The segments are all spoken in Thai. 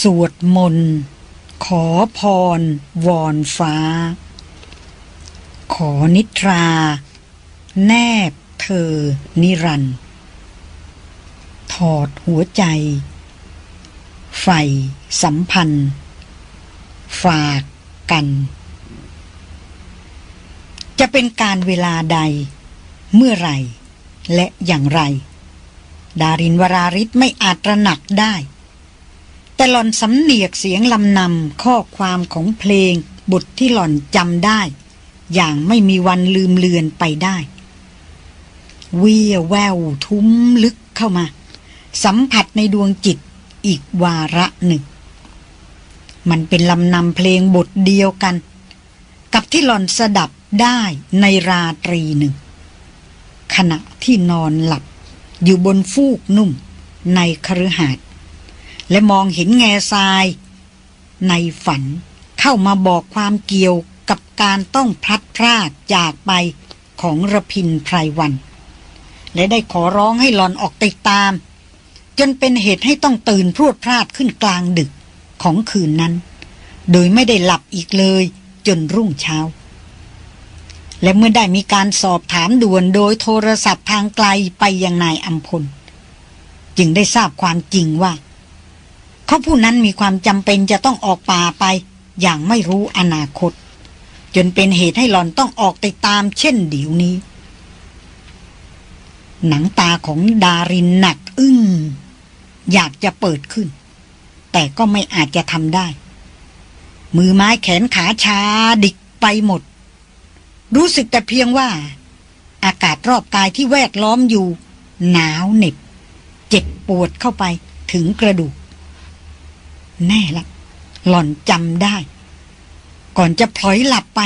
สวดมนต์ขอพร วอนฟ้า ขอนิทรา แนบเธอ นิรันต์ถอดหัวใจใฝ่สัมพันธ์ ฝากกัน จะเป็นการเวลาใด เมื่อไร และอย่างไร ดารินวราริศไม่อาจระหนักได้ แต่หล่อนสำเนียกเสียงลำนำข้อความของเพลง บทที่หล่อนจำได้ อย่างไม่มีวันลืมเลือนไปได้เวียแววทุ้มลึกเข้ามา สัมผัสในดวงจิตอีกวาระหนึ่ง มันเป็นลำนำเพลงบทเดียวกัน กับที่หล่อนสดับได้ในราตรีหนึ่ง ขณะที่นอนหลับอยู่บนฟูกนุ่มในคฤหาสน์ และมองเห็นแง่ทราย ในฝันเข้ามาบอกความเกี่ยวกับการต้องพลัดพรากจากไปของระพินไพรวัน และได้ขอร้องให้หลอนออกติดตาม จนเป็นเหตุให้ต้องตื่นพรวดพลาดขึ้นกลางดึกของคืนนั้น โดยไม่ได้หลับอีกเลยจนรุ่งเช้า และเมื่อได้มีการสอบถามด่วนโดยโทรศัพท์ทางไกลไปยังนายอัมพล จึงได้ทราบความจริงว่า เขาผู้นั้นมีความจำเป็นจะต้องออกป่าไป อย่างไม่รู้อนาคต จนเป็นเหตุให้หลอนต้องออกติดตามเช่นเดี๋ยวนี้ หนังตาของดารินหนักอึ้งอยากจะเปิดขึ้น แต่ก็ไม่อาจจะทำได้ มือไม้แขนขาชาดิกไปหมด รู้สึกแต่เพียงว่า อากาศรอบกายที่แวดล้อมอยู่ หนาวเหน็บ เจ็บปวดเข้าไปถึงกระดูก แน่ละ หล่อนจำได้ ก่อนจะพลอยหลับไป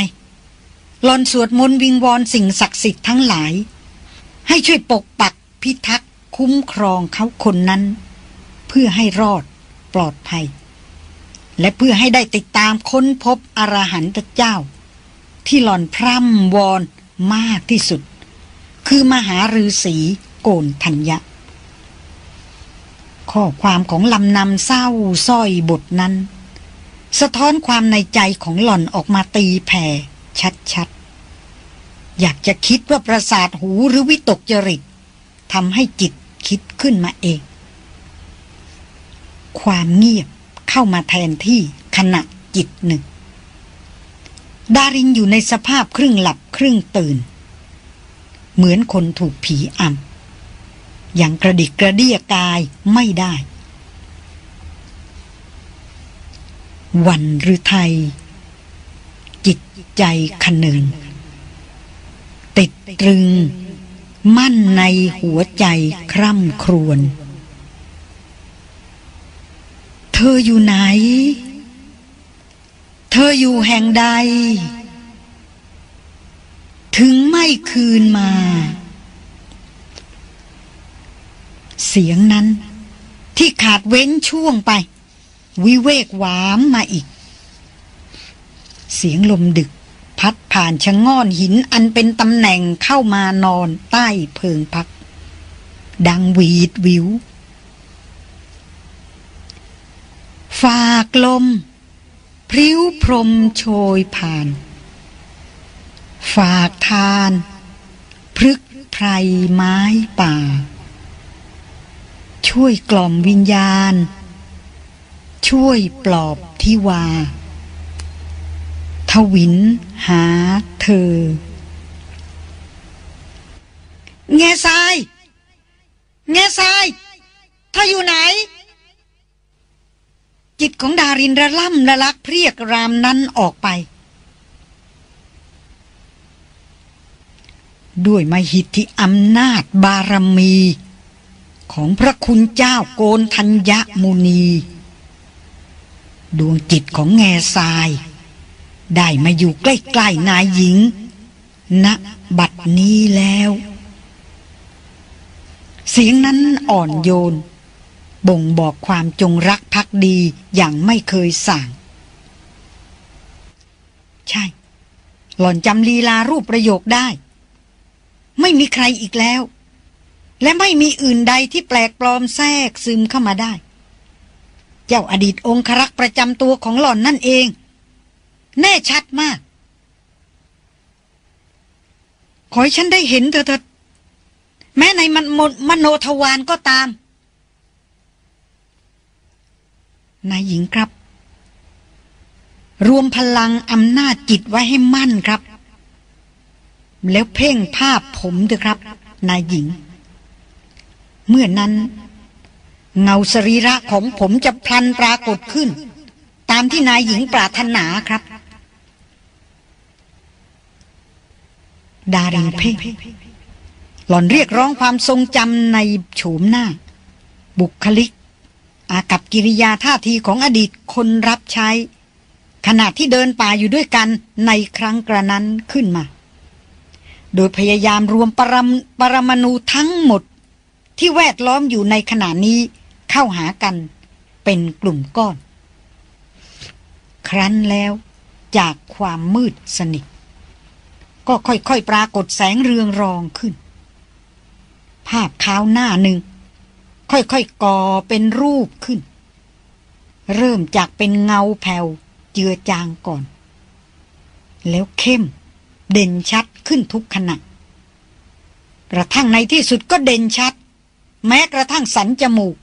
หล่อนสวดมนต์วิงวอนสิ่งศักดิ์สิทธิ์ทั้งหลาย ให้ช่วยปกปักพิทักษ์คุ้มครองเขาคนนั้น เพื่อให้รอดปลอดภัย และเพื่อให้ได้ติดตามค้นพบอรหันตเจ้า ที่หล่อนพร่ำวอนมากที่สุด คือมหาฤาษีโกนธัญญะ ข้อความของลำนำเศร้าส้อยบทนั้น สะท้อนความในใจของหล่อนออกมาตีแผ่ชัดๆ อยากจะคิดว่าประสาทหูหรือวิตกจริตทำให้จิตคิดขึ้นมาเอง ความเงียบเข้ามาแทนที่ขณะจิตหนึ่ง ดารินอยู่ในสภาพครึ่งหลับครึ่งตื่น เหมือนคนถูกผีอำ อย่างกระดิกกระเดียกายไม่ได้ วันหรือไทย จิตใจขนึงติดตรึง มั่นในหัวใจคร่ำครวญเธออยู่ไหน เธออยู่แห่งใด ถึงไม่คืนมา เสียงนั้น ที่ขาดเว้นช่วงไป วิเวกหวามมาอีก เสียงลมดึก พัดผ่านชะง่อนหินอันเป็นตำแหน่งเข้ามานอนใต้เพิงพัก ดังหวีดวิว ฝากลม พริ้วพรมโชยผ่าน ฝากทานพฤกไพรไม้ป่า ช่วยกล่อมวิญญาณ ช่วยปลอบทิวา ทวินหาเธอ แง่ทราย แง่ทรายเธออยู่ไหน จิตของดารินระล่ำระลักเพรียกรามนั้นออกไปด้วยมหิทธิอำนาจบารมี ของพระคุณเจ้าโกนทัญญมุนี ดวงจิตของแง่ทราย ได้มาอยู่ใกล้ๆนายหญิงณบัดนี้แล้ว เสียงนั้นอ่อนโยน บ่งบอกความจงรักภักดีอย่างไม่เคยสั่ง ใช่ หล่อนจำลีลารูปประโยคได้ ไม่มีใครอีกแล้ว และไม่มีอื่นใดที่แปลกปลอมแทรกซึมเข้ามาได้ เจ้าอดีตองครักษ์ประจำตัวของหล่อนนั่นเอง แน่ชัดมาก ขอให้ฉันได้เห็นเธอเถอแม้ในมันมโนทวารก็ตาม นายหญิงครับ รวมพลังอำนาจจิตไว้ให้มั่นครับ แล้วเพ่งภาพผมเถอะครับ นายหญิง เมื่อนั้น เงาสรีระของผมจะพลันปรากฏขึ้น ตามที่นายหญิงปรารถนาครับ ดารินเพ่งหล่อนเรียกร้องความทรงจำในโฉมหน้า บุคลิก อากับกิริยาท่าทีของอดีตคนรับใช้ ขณะที่เดินป่าอยู่ด้วยกันในครั้งกระนั้นขึ้นมา โดยพยายามรวมปรมปรมาณูทั้งหมด ที่แวดล้อมอยู่ในขณะนี้เข้าหากันเป็นกลุ่มก้อน ครั้นแล้วจากความมืดสนิทก็ค่อยๆปรากฏแสงเรืองรองขึ้น ภาพขาวหน้าหนึ่ง ค่อยๆก่อเป็นรูปขึ้น เริ่มจากเป็นเงาแผ่วเจือจางก่อน แล้วเข้ม เด่นชัดขึ้นทุกขณะกระทั่งในที่สุดก็เด่นชัด แม้กระทั่งสันจมูก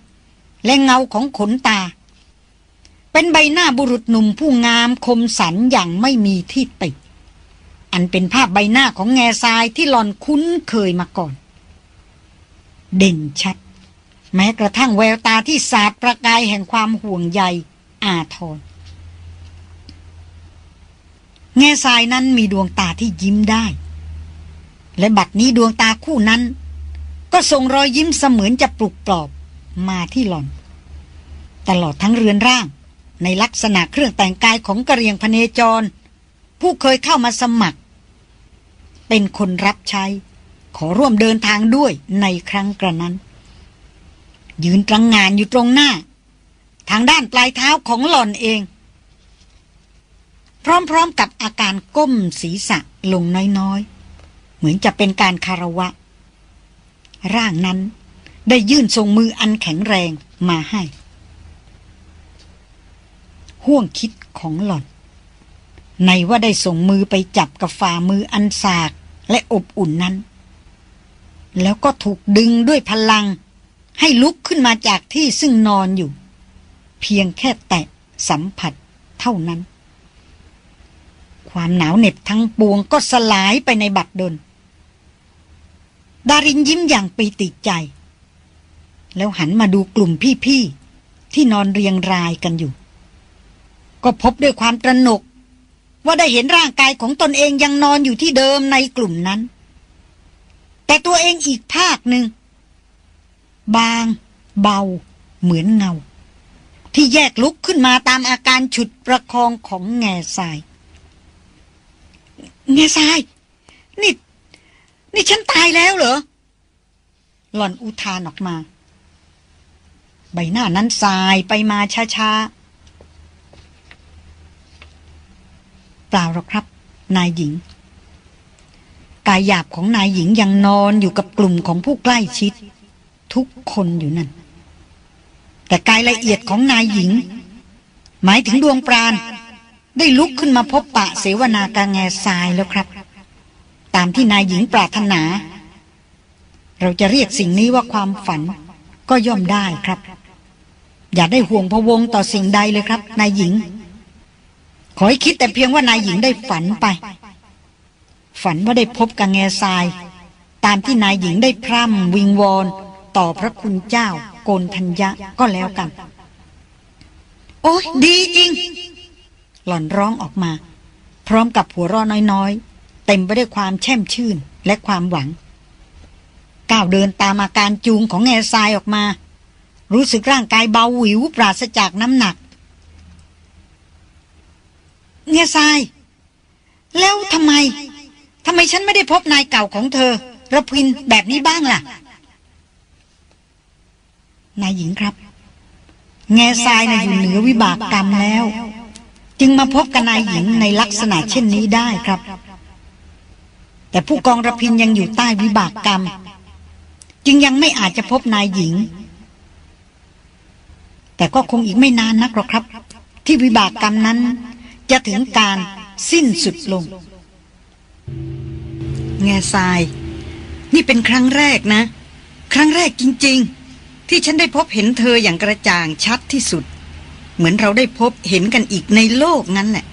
และเงาของขนตา เป็นใบหน้าบุรุษหนุ่มผู้งามคมสันอย่างไม่มีที่ติอันเป็นภาพใบหน้าของแง่ทรายที่หลอนคุ้นเคยมาก่อน เด่นชัด แม้กระทั่งแววตาที่สาดประกายแห่งความห่วงใยอาทรแง่ทรายนั้นมีดวงตาที่ยิ้มได้ และบัดนี้ดวงตาคู่นั้น ก็ส่งรอยยิ้มเสมือนจะปลุกปลอบมาที่หล่อน ตลอดทั้งเรือนร่าง ในลักษณะเครื่องแต่งกายของกระเรียงพเนจร ผู้เคยเข้ามาสมัคร เป็นคนรับใช้ ขอร่วมเดินทางด้วยในครั้งกระนั้น ยืนตรังงานอยู่ตรงหน้า ทางด้านปลายเท้าของหล่อนเอง พร้อมๆกับอาการก้มศีรษะลงน้อยๆ เหมือนจะเป็นการคารวะ ร่างนั้นได้ยื่นทรงมืออันแข็งแรงมาให้ ห่วงคิดของหล่อน ในว่าได้ส่งมือไปจับกับฝ่ามืออันสากและอบอุ่นนั้น แล้วก็ถูกดึงด้วยพลัง ให้ลุกขึ้นมาจากที่ซึ่งนอนอยู่ เพียงแค่แตะสัมผัสเท่านั้น ความหนาวเหน็บทั้งปวงก็สลายไปในบัดดล ดารินยิ้มอย่างปีติใจ แล้วหันมาดูกลุ่มพี่ๆ ที่นอนเรียงรายกันอยู่ ก็พบด้วยความตระหนก ว่าได้เห็นร่างกายของตนเองยังนอนอยู่ที่เดิมในกลุ่มนั้น แต่ตัวเองอีกภาคหนึ่ง บาง เบา เหมือนเงา ที่แยกลุกขึ้นมาตามอาการฉุดประคองของแง่ทราย แง่ทรายนี่ นี่ฉันตายแล้วเหรอ หล่อนอุทานออกมา ใบหน้านั้นสายไปมาช้าๆ เปล่าหรอกครับ นายหญิง กายหยาบของนายหญิงยังนอนอยู่กับกลุ่มของผู้ใกล้ชิด ทุกคนอยู่นั่น แต่กายละเอียดของนายหญิง หมายถึงดวงปราณได้ลุกขึ้นมาพบปะเสวนากาแงทรายแล้วครับ ตามที่นายหญิงปรารถนา เราจะเรียกสิ่งนี้ว่าความฝันก็ย่อมได้ครับ อย่าได้ห่วงพะวงต่อสิ่งใดเลยครับ นายหญิง ขอให้คิดแต่เพียงว่านายหญิงได้ฝันไป ฝันว่าได้พบกับแง่ทราย ตามที่นายหญิงได้พร่ำวิงวอนต่อพระคุณเจ้า โกนทัญญะก็แล้วกัน โอ้ยดีจริง หล่อนร้องออกมา พร้อมกับหัวเราะน้อยๆ เต็มไปด้วยความแช่มชื่นและความหวัง ก้าวเดินตามอาการจูงของแง่ทรายออกมา รู้สึกร่างกายเบาหวิวปราศจากน้ำหนัก แง่ทราย แล้วทำไมทำไมฉันไม่ได้พบนายเก่าของเธอระพินแบบนี้บ้างล่ะ นายหญิงครับ แง่ทรายนะอยู่เหนือวิบากกรรมแล้ว จึงมาพบกับนายหญิงในลักษณะเช่นนี้ได้ครับ แต่ผู้กองระพินยังอยู่ใต้วิบากกรรม จึงยังไม่อาจจะพบนายหญิง แต่ก็คงอีกไม่นานนักหรอกครับ ที่วิบากกรรมนั้น จะถึงการสิ้นสุดลง แง่ทราย นี่เป็นครั้งแรกนะ ครั้งแรกจริง ๆ ที่ฉันได้พบเห็นเธออย่างกระจ่างชัดที่สุด เหมือนเราได้พบเห็นกันอีกในโลกนั้นแหละ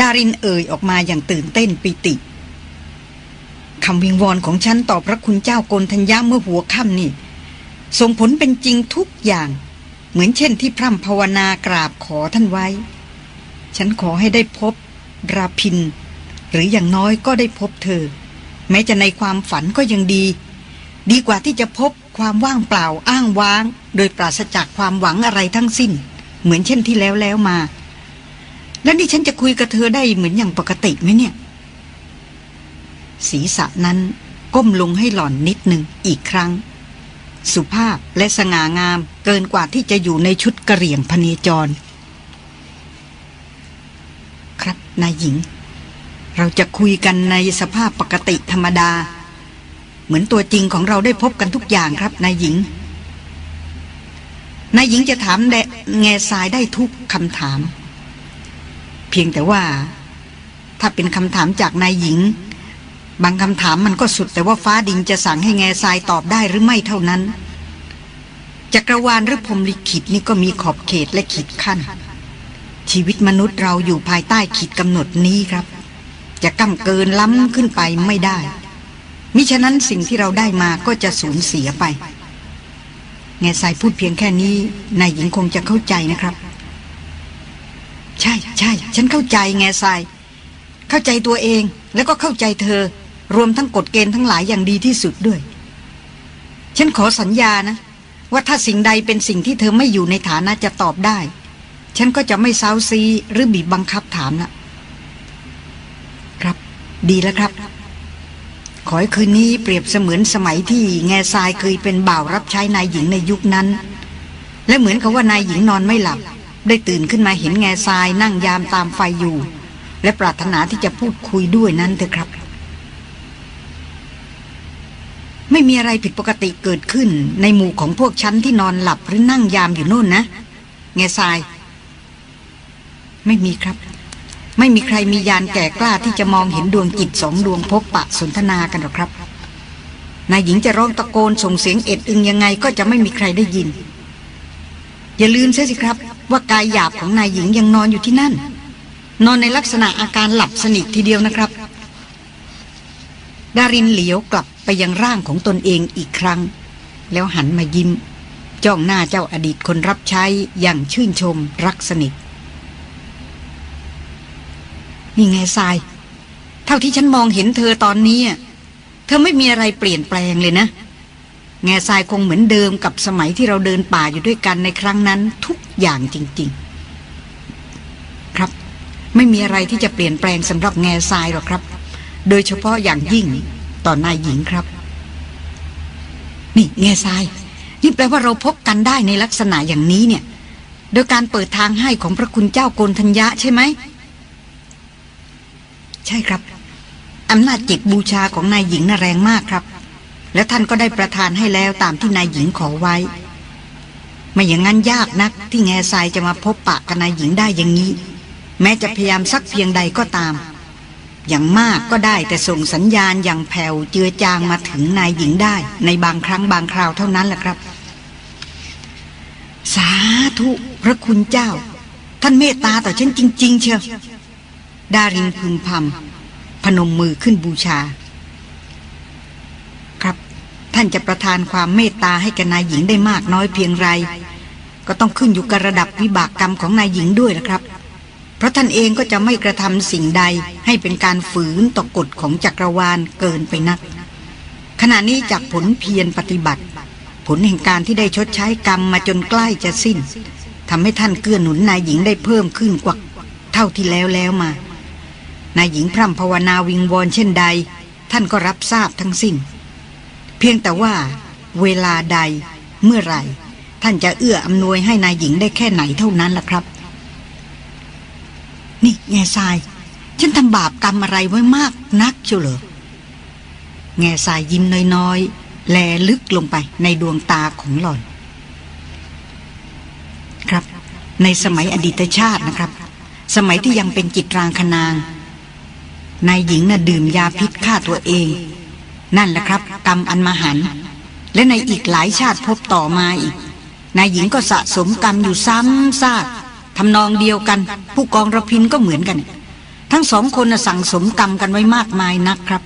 ดารินเอ่ยออกมาอย่างตื่นเต้นปิติ คำวิงวอนของฉันต่อพระคุณเจ้าโกนทัญญาเมื่อหัวค่ำนี่ส่งผลเป็นจริงทุกอย่าง เหมือนเช่นที่พร่ำภาวนากราบขอท่านไว้ ฉันขอให้ได้พบ ราพิน หรืออย่างน้อยก็ได้พบเธอ แม้จะในความฝันก็ยังดี ดีกว่าที่จะพบความว่างเปล่าอ้างว้าง โดยปราศจากความหวังอะไรทั้งสิ้น เหมือนเช่นที่แล้วแล้วมา แล้วนี่ฉันจะคุยกับเธอได้เหมือนอย่างปกติไหมเนี่ย ศีรษะนั้น ก้มลงให้หล่อนนิดหนึ่งอีกครั้ง สุภาพและสง่างามเกินกว่าที่จะอยู่ในชุดกระเหรี่ยงพเนจร ครับนายหญิง เราจะคุยกันในสภาพปกติธรรมดา เหมือนตัวจริงของเราได้พบกันทุกอย่างครับนายหญิงนายหญิงจะถามแดแง่ทรายได้ทุกคำถาม เพียงแต่ว่า ถ้าเป็นคำถามจากนายหญิง บางคำถามมันก็สุดแต่ว่าฟ้าดินจะสั่งให้แง่ทรายตอบได้หรือไม่เท่านั้น จักรวาลหรือพรมลิขิตนี่ก็มีขอบเขตและขีดขั้น ชีวิตมนุษย์เราอยู่ภายใต้ขีดกำหนดนี้ครับ จะก้ำเกินล้ำขึ้นไปไม่ได้ มิฉะนั้นสิ่งที่เราได้มาก็จะสูญเสียไป แง่ทรายพูดเพียงแค่นี้นายหญิงคงจะเข้าใจนะครับ ใช่ใช่ฉันเข้าใจแง่ทราย เข้าใจตัวเองแล้วก็เข้าใจเธอ รวมทั้งกฎเกณฑ์ทั้งหลายอย่างดีที่สุดด้วย ฉันขอสัญญานะ ว่าถ้าสิ่งใดเป็นสิ่งที่เธอไม่อยู่ในฐานะจะตอบได้ ฉันก็จะไม่เซาซีหรือบีบบังคับถามละครับ ดีแล้วครับ ขอให้คืนนี้เปรียบเสมือนสมัยที่แง่ทรายเคยเป็นบ่าวรับใช้นายหญิงในยุคนั้น และเหมือนกับว่านายหญิงนอนไม่หลับ ได้ตื่นขึ้นมาเห็นแง่ทรายนั่งยามตามไฟอยู่ และปรารถนาที่จะพูดคุยด้วยนั้นเถอะครับ ไม่มีอะไรผิดปกติเกิดขึ้นในหมู่ของพวกชั้นที่นอนหลับหรือนั่งยามอยู่โน่นนะ แง่ทราย ไม่มีครับ ไม่มีใครมียานแก่กล้าที่จะมองเห็นดวงจิตสองดวงพบปะสนทนากันหรอกครับ นายหญิงจะร้องตะโกนส่งเสียงเอ็ดอึงยังไงก็จะไม่มีใครได้ยิน อย่าลืมเสียสิครับ ว่ากายหยาบของนายหญิงยังนอนอยู่ที่นั่น นอนในลักษณะอาการหลับสนิททีเดียวนะครับ ดารินเหลียวกลับไปยังร่างของตนเองอีกครั้ง แล้วหันมายิ้ม จ้องหน้าเจ้าอดีตคนรับใช้อย่างชื่นชมรักสนิทนี่ไงทราย เท่าที่ฉันมองเห็นเธอตอนนี้ เธอไม่มีอะไรเปลี่ยนแปลงเลยนะ แง่ทรายคงเหมือนเดิมกับสมัยที่เราเดินป่าอยู่ด้วยกันในครั้งนั้นทุกอย่างจริง ๆ ครับ ไม่มีอะไรที่จะเปลี่ยนแปลงสำหรับแง่ทรายหรอกครับ โดยเฉพาะอย่างยิ่งต่อนายหญิงครับ นี่แง่ทราย นี่แปลว่าเราพบกันได้ในลักษณะอย่างนี้เนี่ย โดยการเปิดทางให้ของพระคุณเจ้าโกนธัญญะใช่ไหม ใช่ครับอำนาจจิตบูชาของนายหญิงน่ะแรงมากครับ และท่านก็ได้ประทานให้แล้วตามที่นายหญิงขอไว้ ไม่อย่างนั้นยากนัก ที่แง่ทรายจะมาพบปะกับนายหญิงได้อย่างนี้ แม้จะพยายามสักเพียงใดก็ตาม อย่างมากก็ได้แต่ส่งสัญญาณอย่างแผ่วเจือจางมาถึงนายหญิงได้ ในบางครั้งบางคราวเท่านั้นแหละครับ สาธุพระคุณเจ้า ท่านเมตตาต่อฉันจริง ๆ เชียวดารินพึมพำพนมมือขึ้นบูชา ครับ ท่านจะประทานความเมตตาให้กับนายหญิงได้มากน้อยเพียงไร ก็ต้องขึ้นอยู่กับระดับวิบากกรรมของนายหญิงด้วยนะครับ เพราะท่านเองก็จะไม่กระทำสิ่งใดให้เป็นการฝืนต่อกฎของจักรวาลเกินไปนัก ขณะนี้จากผลเพียรปฏิบัติ ผลแห่งการที่ได้ชดใช้กรรมมาจนใกล้จะสิ้นทำให้ท่านเกื้อหนุนนายหญิงได้เพิ่มขึ้นกว่าเท่าที่แล้วแล้วมานายหญิงพร่ำภาวนาวิงวอนเช่นใด ท่านก็รับทราบทั้งสิ้น เพียงแต่ว่า เวลาใดเมื่อไหร่ ท่านจะเอื้ออำนวยให้นายหญิงได้แค่ไหนเท่านั้นล่ะครับ นี่แง่ทราย ฉันทำบาปกรรมอะไรไว้มากนักเชียวเหรอแง่ทรายยิ้มน้อยๆ แลลึกลงไปในดวงตาของหล่อน ครับ ในสมัยอดีตชาตินะครับ สมัยที่ยังเป็นจิตรางคนาง นายหญิงน่ะดื่มยาพิษฆ่าตัวเอง นั่นแหละครับ กรรมอันมหัน และในอีกหลายชาติพบต่อมาอีกนายหญิงก็สะสมกรรมอยู่ซ้ำซาก ทำนองเดียวกัน ผู้กองระพินก็เหมือนกัน ทั้งสองคนสั่งสมกรรมกันไว้มากมายนักครับ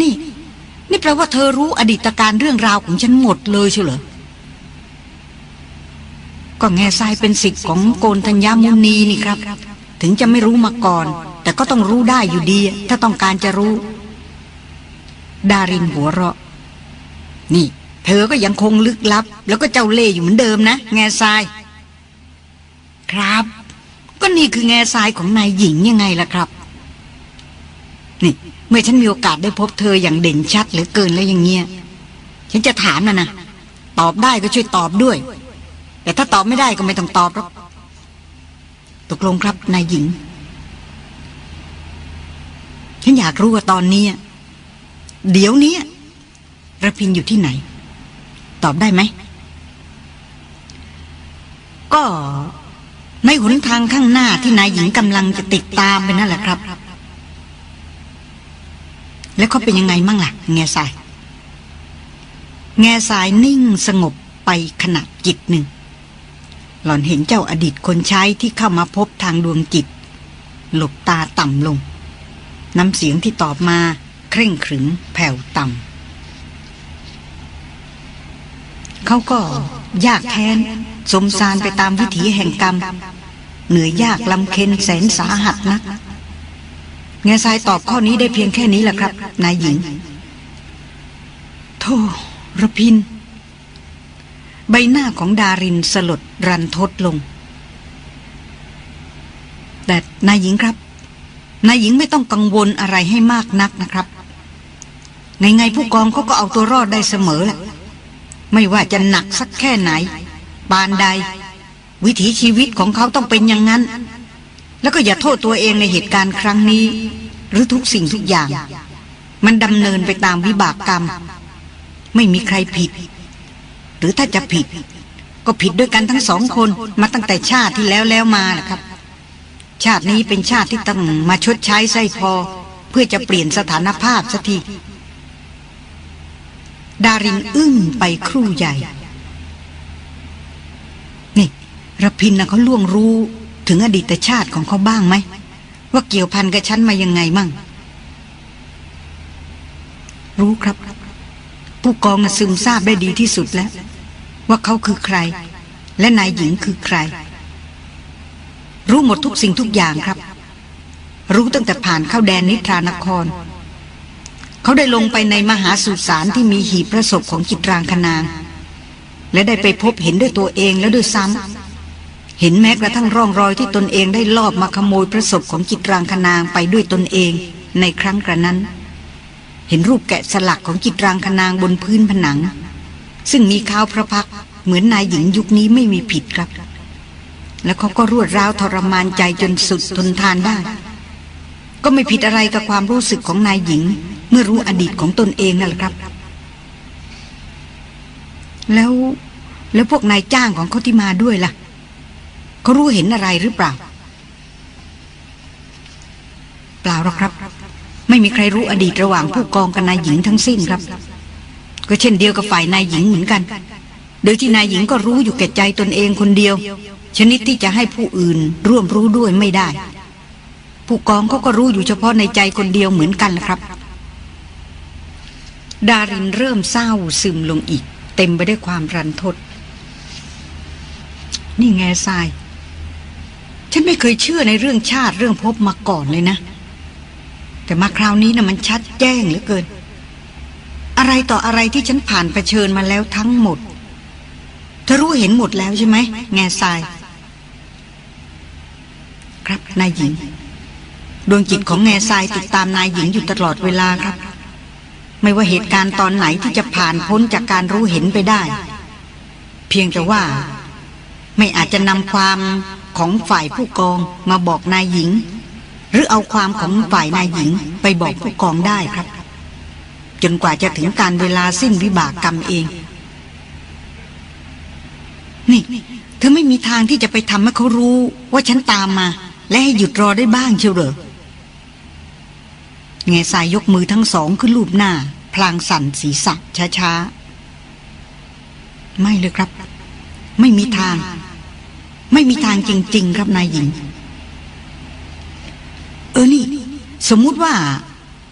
นี่ นี่แปลว่าเธอรู้อดีตการเรื่องราวของฉันหมดเลยใช่เหรอก็แง่ทรายเป็นสิทธิ์ของโกนธัญญามุนีนี่ครับ ถึงจะไม่รู้มาก่อน แต่ก็ต้องรู้ได้อยู่ดี ถ้าต้องการจะรู้ ดารินหัวเราะ นี่ เธอก็ยังคงลึกลับ แล้วก็เจ้าเล่ห์อยู่เหมือนเดิมนะ แง่ทราย ครับ ก็นี่คือแง่ทรายของนายหญิงยังไงล่ะครับ นี่เมื่อฉันมีโอกาสได้พบเธออย่างเด่นชัดเหลือเกินแล้วอย่างเงี้ย ฉันจะถามนะนะตอบได้ก็ช่วยตอบด้วย แต่ถ้าตอบไม่ได้ก็ไม่ต้องตอบหรอกตกลงครับนายหญิง ฉันอยากรู้ว่าตอนนี้ เดี๋ยวนี้ระพินอยู่ที่ไหน ตอบได้ไหมก็ ในหนทางข้างหน้าที่นายหญิงกำลังจะติดตามไปนั่นแหละครับ แล้วเขาเป็นยังไงมั่งล่ะ แง่สาย แง่สายนิ่งสงบไปขณะจิตหนึ่ง หล่อนเห็นเจ้าอดีตคนใช้ที่เข้ามาพบทางดวงจิต หลบตาต่ำลง น้ำเสียงที่ตอบมาเคร่งขรึมแผ่วต่ำเขาก็ ยากแค้น สมสารไปตามวิถีแห่งกรรม เหนื่อยยากลำเค็นแสนสาหัสนักแง่ทรายตอบข้อนี้ได้เพียงแค่นี้แหละครับ นายหญิง โธ่ระพิน ใบหน้าของดารินสลดรันทดลง แต่นายหญิงครับ นายหญิงไม่ต้องกังวลอะไรให้มากนักนะครับ ไงไงผู้กองเขาก็เอาตัวรอดได้เสมอแหละ ไม่ว่าจะหนักสักแค่ไหน ปานใด วิถีชีวิตของเขาต้องเป็นอย่างนั้น แล้วก็อย่าโทษตัวเองในเหตุการณ์ครั้งนี้ หรือทุกสิ่งทุกอย่าง มันดำเนินไปตามวิบากกรรม ไม่มีใครผิด หรือถ้าจะผิด ก็ผิดด้วยกันทั้งสองคนมาตั้งแต่ชาติที่แล้วแล้วมานะครับ ชาตินี้เป็นชาติที่ต้องมาชดใช้ไส้พอ เพื่อจะเปลี่ยนสถานภาพสักที ดารินอึ้งไปครู่ใหญ่ นี่รพินนะเขาล่วงรู้ถึงอดีตชาติของเขาบ้างไหม ว่าเกี่ยวพันกับฉันมายังไงมั่ง รู้ครับ ผู้กองนะซึมทราบได้ดีที่สุดแล้ว ว่าเขาคือใคร และนายหญิงคือใคร รู้หมดทุกสิ่งทุกอย่างครับ รู้ตั้งแต่ผ่านเข้าแดนนิทรานคร เขาได้ลงไปในมหาสุสานที่มีหีบประสบของจิตรางคนาง และได้ไปพบเห็นด้วยตัวเองแล้วด้วยซ้ำเห็นแม้กระทั่งร่องรอยที่ตนเองได้ลอบมาขโมยประสบของจิตรางคนางไปด้วยตนเองในครั้งกระนั้น เห็นรูปแกะสลักของจิตรางคนางบนพื้นผนัง ซึ่งมีข้าวพระพักเหมือนนายหญิงยุคนี้ไม่มีผิดครับ แล้วเขาก็รวดร้าวทรมานใจจนสุดทนทานได้ ก็ไม่ผิดอะไรกับความรู้สึกของนายหญิง เมื่อรู้อดีตของตนเองนั่นแหละครับ แล้วแล้วพวกนายจ้างของเขาที่มาด้วยล่ะเขารู้เห็นอะไรหรือเปล่า เปล่าหรอกครับ ไม่มีใครรู้อดีตระหว่างผู้กองกับนายหญิงทั้งสิ้นครับ ก็เช่นเดียวกับฝ่ายนายหญิงเหมือนกันโดยที่นายหญิงก็รู้อยู่แก่ใจตนเองคนเดียว ชนิดที่จะให้ผู้อื่นร่วมรู้ด้วยไม่ได้ ผู้กองเขาก็รู้อยู่เฉพาะในใจคนเดียวเหมือนกันนะครับ ดารินเริ่มเศร้าซึมลงอีก เต็มไปด้วยความรันทด นี่แง่ทราย ฉันไม่เคยเชื่อในเรื่องชาติเรื่องพบมาก่อนเลยนะ แต่มาคราวนี้นะ่ะมันชัดแจ้งเหลือเกิน อะไรต่ออะไรที่ฉันผ่านเผชิญมาแล้วทั้งหมด เธอรู้เห็นหมดแล้วใช่ไหม แง่ทราย ครับนายหญิง ดวงจิตของแง่ทรายติดตามนายหญิงอยู่ตลอดเวลาครับ ไม่ว่าเหตุการณ์ตอนไหนที่จะผ่านพ้นจากการรู้เห็นไปได้ เพียงแต่ว่า ไม่อาจจะนำความของฝ่ายผู้กองมาบอกนายหญิง หรือเอาความของฝ่ายนายหญิงไปบอกผู้กองได้ครับ จนกว่าจะถึงการเวลาสิ้นวิบากกรรมเอง นี่เธอไม่มีทางที่จะไปทำให้เขารู้ว่าฉันตามมา และให้หยุดรอได้บ้างเชียวเหรอ แง่สายยกมือทั้งสองขึ้นลูบหน้า พลางสั่นศีรษะช้าๆ ไม่เลยครับ ไม่มีทาง ไม่มีทางจริง ๆ ครับนายหญิง เออนี่ สมมุติว่า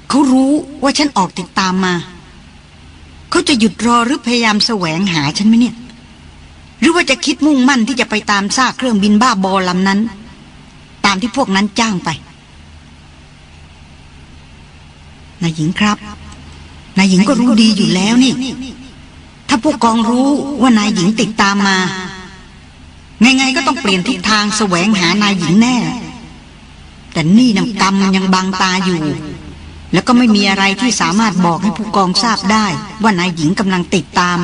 เขารู้ว่าฉันออกติดตามมา เขาจะหยุดรอหรือพยายามแสวงหาฉันไหมเนี่ย หรือว่าจะคิดมุ่งมั่นที่จะไปตามซากเครื่องบินบ้าบอลำนั้น ตามที่พวกนั้นจ้างไป นายหญิงครับ นายหญิงก็รู้ดีอยู่แล้วนี่ ถ้าผู้กองรู้ว่านายหญิงติดตามมา ไงๆก็ต้องเปลี่ยนทิศทางแสวงหานายหญิงแน่ แต่นี่นำกรรมยังบังตาอยู่ แล้วก็ไม่มีอะไรที่สามารถบอกให้ผู้กองทราบได้ ว่านายหญิงกำลังติดตาม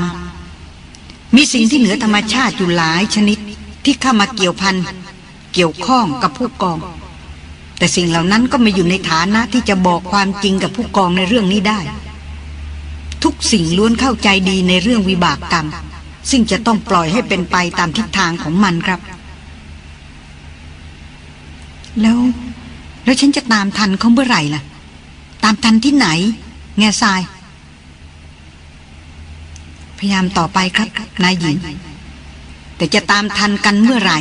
มีสิ่งที่เหนือธรรมชาติอยู่หลายชนิดที่เข้ามาเกี่ยวพันเกี่ยวข้องกับผู้กอง แต่สิ่งเหล่านั้นก็ไม่อยู่ในฐานะที่จะบอกความจริงกับผู้กองในเรื่องนี้ได้ ทุกสิ่งล้วนเข้าใจดีในเรื่องวิบากกรรม ซึ่งจะต้องปล่อยให้เป็นไปตามทิศทางของมันครับ แล้ว แล้วฉันจะตามทันเขาเมื่อไหร่ล่ะ ตามทันที่ไหน แง่ทราย พยายามต่อไปครับนายหญิง แต่จะตามทันกันเมื่อไหร่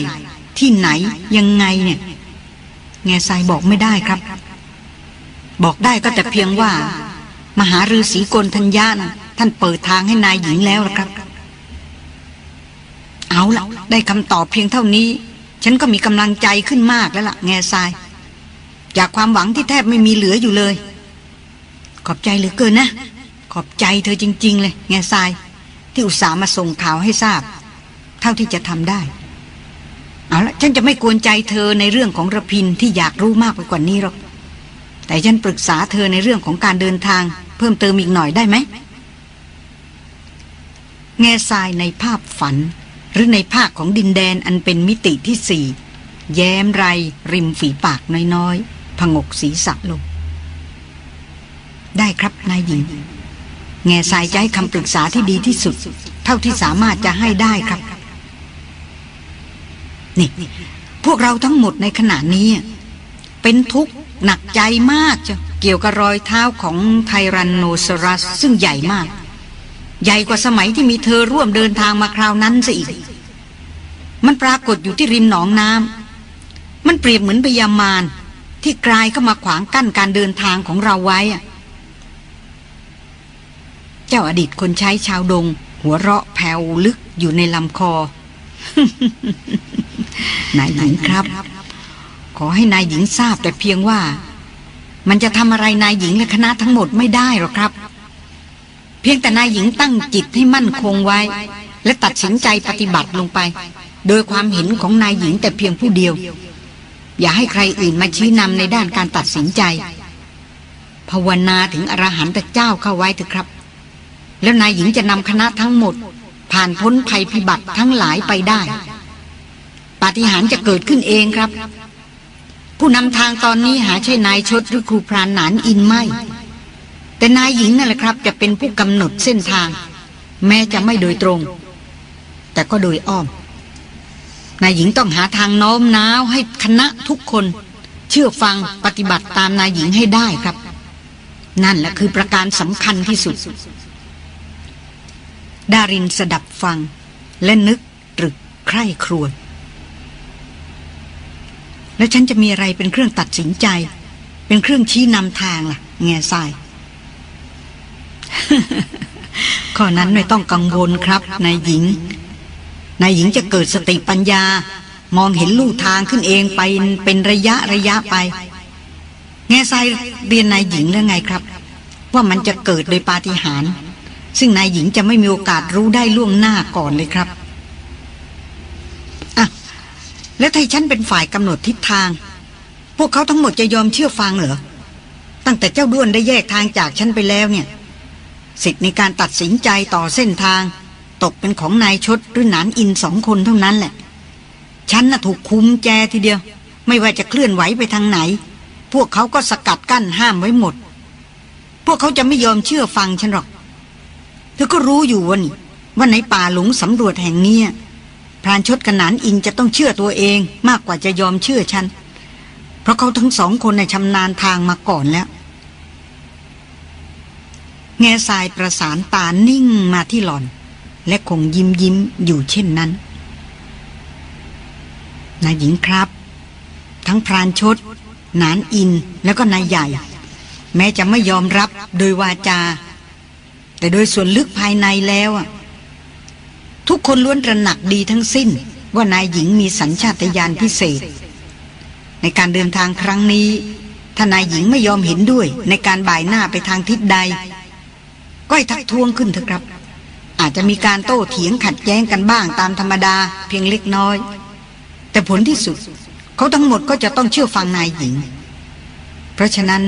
ที่ไหนยังไงเนี่ย แง่ทรายบอกไม่ได้ครับ บอกได้ก็แต่เพียงว่า มหาฤาษีโกนทัญญานะท่านเปิดทางให้นายหญิงแล้วละครับ เอาละได้คำตอบเพียงเท่านี้ ฉันก็มีกำลังใจขึ้นมากแล้วล่ะ แง่ทราย จากความหวังที่แทบไม่มีเหลืออยู่เลย ขอบใจเหลือเกินนะ ขอบใจเธอจริง ๆ เลย แง่ทราย ที่อุตส่าห์มาส่งข่าวให้ทราบ เท่าที่จะทำได้ เอาละฉันจะไม่กวนใจเธอในเรื่องของระพินที่อยากรู้มากไปกว่านี้หรอก แต่ฉันปรึกษาเธอในเรื่องของการเดินทาง เพิ่มเติมอีกหน่อยได้ไหมแง่ทรายในภาพฝัน หรือในภาคของดินแดนอันเป็นมิติที่สี่แย้มไร ริมฝีปากน้อยๆผงกศีรษะลง ได้ครับนายหญิง แง่ทรายจะให้คำปรึกษาที่ดีที่สุด เท่าที่สามารถจะให้ได้ครับ นี่ พวกเราทั้งหมดในขณะนี้ เป็นทุกข์หนักใจมากจ้ะเกี่ยวกับรอยเท้าของไทรันโนซอรัส ซึ่งใหญ่มาก ใหญ่กว่าสมัยที่มีเธอร่วมเดินทางมาคราวนั้นซะอีก มันปรากฏอยู่ที่ริมหนองน้ำมันเปรียบเหมือนพยามารที่กลายเข้ามาขวางกั้นการเดินทางของเราไว้เจ้าอดีตคนใช้ชาวดง หัวเราะแผ่วลึกอยู่ในลำคอ นายหญิงครับ ขอให้นายหญิงทราบแต่เพียงว่า มันจะทำอะไรนายหญิงและคณะทั้งหมดไม่ได้หรอกครับ เพียงแต่นายหญิงตั้งจิตให้มั่นคงไว้ และตัดสินใจปฏิบัติลงไป โดยความเห็นของนายหญิงแต่เพียงผู้เดียว อย่าให้ใครอื่นมาชี้นำในด้านการตัดสินใจ ภาวนาถึงอรหันตเจ้าเข้าไว้เถอะครับ แล้วนายหญิงจะนำคณะทั้งหมด ผ่านพ้นภัยพิบัติทั้งหลายไปได้ ปาฏิหาริย์จะเกิดขึ้นเองครับ ผู้นำทางตอนนี้หาใช่นายชดหรือครูพรานหนานอินไม่ แต่นายหญิงนั่นแหละครับ จะเป็นผู้กำหนดเส้นทาง แม้จะไม่โดยตรง แต่ก็โดยอ้อม นายหญิงต้องหาทางโน้มน้าวให้คณะทุกคน เชื่อฟังปฏิบัติตามนายหญิงให้ได้ครับ นั่นแหละคือประการสำคัญที่สุดดารินสดับฟังและนึกตรึกใคร่ครวญ แล้วฉันจะมีอะไรเป็นเครื่องตัดสินใจ เป็นเครื่องชี้นำทางล่ะ แง่ทราย ข้อนั้นไม่ต้องกังวลครับ นายหญิง นายหญิงจะเกิดสติปัญญา มองเห็นลู่ทางขึ้นเองไปเป็นระยะระยะไป แง่ทรายเรียนนายหญิงแล้วไงครับ ว่ามันจะเกิดโดยปาฏิหาริย์ซึ่งนายหญิงจะไม่มีโอกาสรู้ได้ล่วงหน้าก่อนเลยครับ แล้วถ้าฉันเป็นฝ่ายกำหนดทิศทาง พวกเขาทั้งหมดจะยอมเชื่อฟังเหรอ ตั้งแต่เจ้าด้วนได้แยกทางจากฉันไปแล้วเนี่ย สิทธิในการตัดสินใจต่อเส้นทาง ตกเป็นของนายชดหรือหนานอินสองคนเท่านั้นแหละ ฉันน่ะถูกคุมแจทีเดียว ไม่ว่าจะเคลื่อนไหวไปทางไหน พวกเขาก็สกัดกั้นห้ามไว้หมด พวกเขาจะไม่ยอมเชื่อฟังฉันหรอก เธอก็รู้อยู่วันว่าในป่าหลงสำรวจแห่งนี้ พรานชดกนานอินจะต้องเชื่อตัวเองมากกว่าจะยอมเชื่อฉัน เพราะเขาทั้งสองคนในชำนาญทางมาก่อนแล้ว แง่ทรายประสานตานิ่งมาที่หล่อน และคงยิ้มยิ้มอยู่เช่นนั้นนายหญิงครับ ทั้งพรานชด นานอินแล้วก็นายใหญ่ แม้จะไม่ยอมรับโดยวาจา แต่โดยส่วนลึกภายในแล้วอะ ทุกคนล้วนระหนักดีทั้งสิ้น ว่านายหญิงมีสัญชาตญาณพิเศษ ในการเดินทางครั้งนี้ถ้านายหญิงไม่ยอมเห็นด้วยในการบ่ายหน้าไปทางทิศใด ก็ให้ทักท้วงขึ้นเถอะครับ อาจจะมีการโต้เถียงขัดแย้งกันบ้างตามธรรมดาเพียงเล็กน้อย แต่ผลที่สุด เขาทั้งหมดก็จะต้องเชื่อฟังนายหญิง เพราะฉะนั้น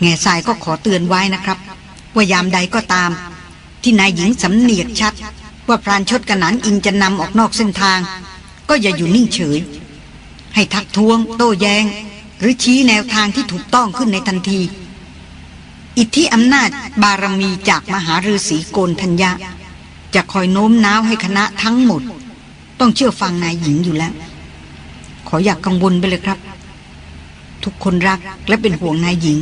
แง่สายก็ขอเตือนไว้นะครับ ว่ายามใดก็ตาม ที่นายหญิงสำเนียกชัด ว่าพรานชดกระนันอินจะนำออกนอกเส้นทาง ก็อย่าอยู่นิ่งเฉย ให้ทักท้วง โต้แยง้ง หรือชี้แนวทางที่ถูกต้องขึ้นในทันที อิทธิอำนาจบารมีจากมหาฤาษีโกนธัญญะจะคอยโน้มน้าวให้คณะทั้งหมด ต้องเชื่อฟังนายหญิงอยู่แล้ว ขออยากกังวลไปเลยครับ ทุกคนรักและเป็นห่วงนายหญิง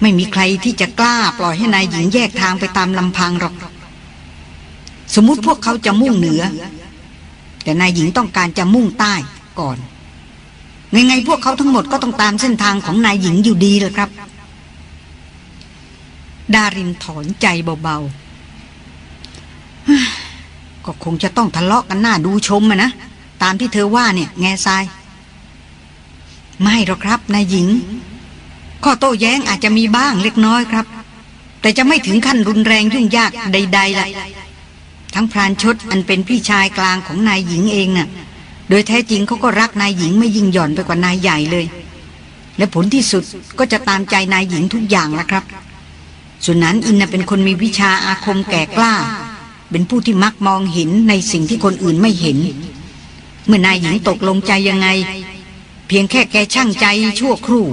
ไม่มีใครที่จะกล้าปล่อยให้นายหญิงแยกทางไปตามลำพังหรอก สมมุติพวกเขาจะมุ่งเหนือ แต่นายหญิงต้องการจะมุ่งใต้ก่อนไงๆพวกเขาทั้งหมดก็ต้องตามเส้นทางของนายหญิงอยู่ดีเลยครับ ดารินถอนใจเบาๆก็คงจะต้องทะเลาะกันหน้าดูชมะนะตามที่เธอว่าเนี่ย แง่ทราย ไม่หรอกครับนายหญิง ข้อโต้แย้งอาจจะมีบ้างเล็กน้อยครับ แต่จะไม่ถึงขั้นรุนแรงยุ่งยากใดๆล่ะ ทั้งพรานชดอันเป็นพี่ชายกลางของนายหญิงเองน่ะ โดยแท้จริงเขาก็รักนายหญิงไม่ยิ่งหย่อนไปกว่านายใหญ่เลย และผลที่สุดก็จะตามใจนายหญิงทุกอย่างละครับ ส่วนนั้นอินเป็นคนมีวิชาอาคมแก่กล้า เป็นผู้ที่มักมองเห็นในสิ่งที่คนอื่นไม่เห็น เมื่อนายหญิงตกลงใจยังไง เพียงแค่แกช่างใจชั่วครู่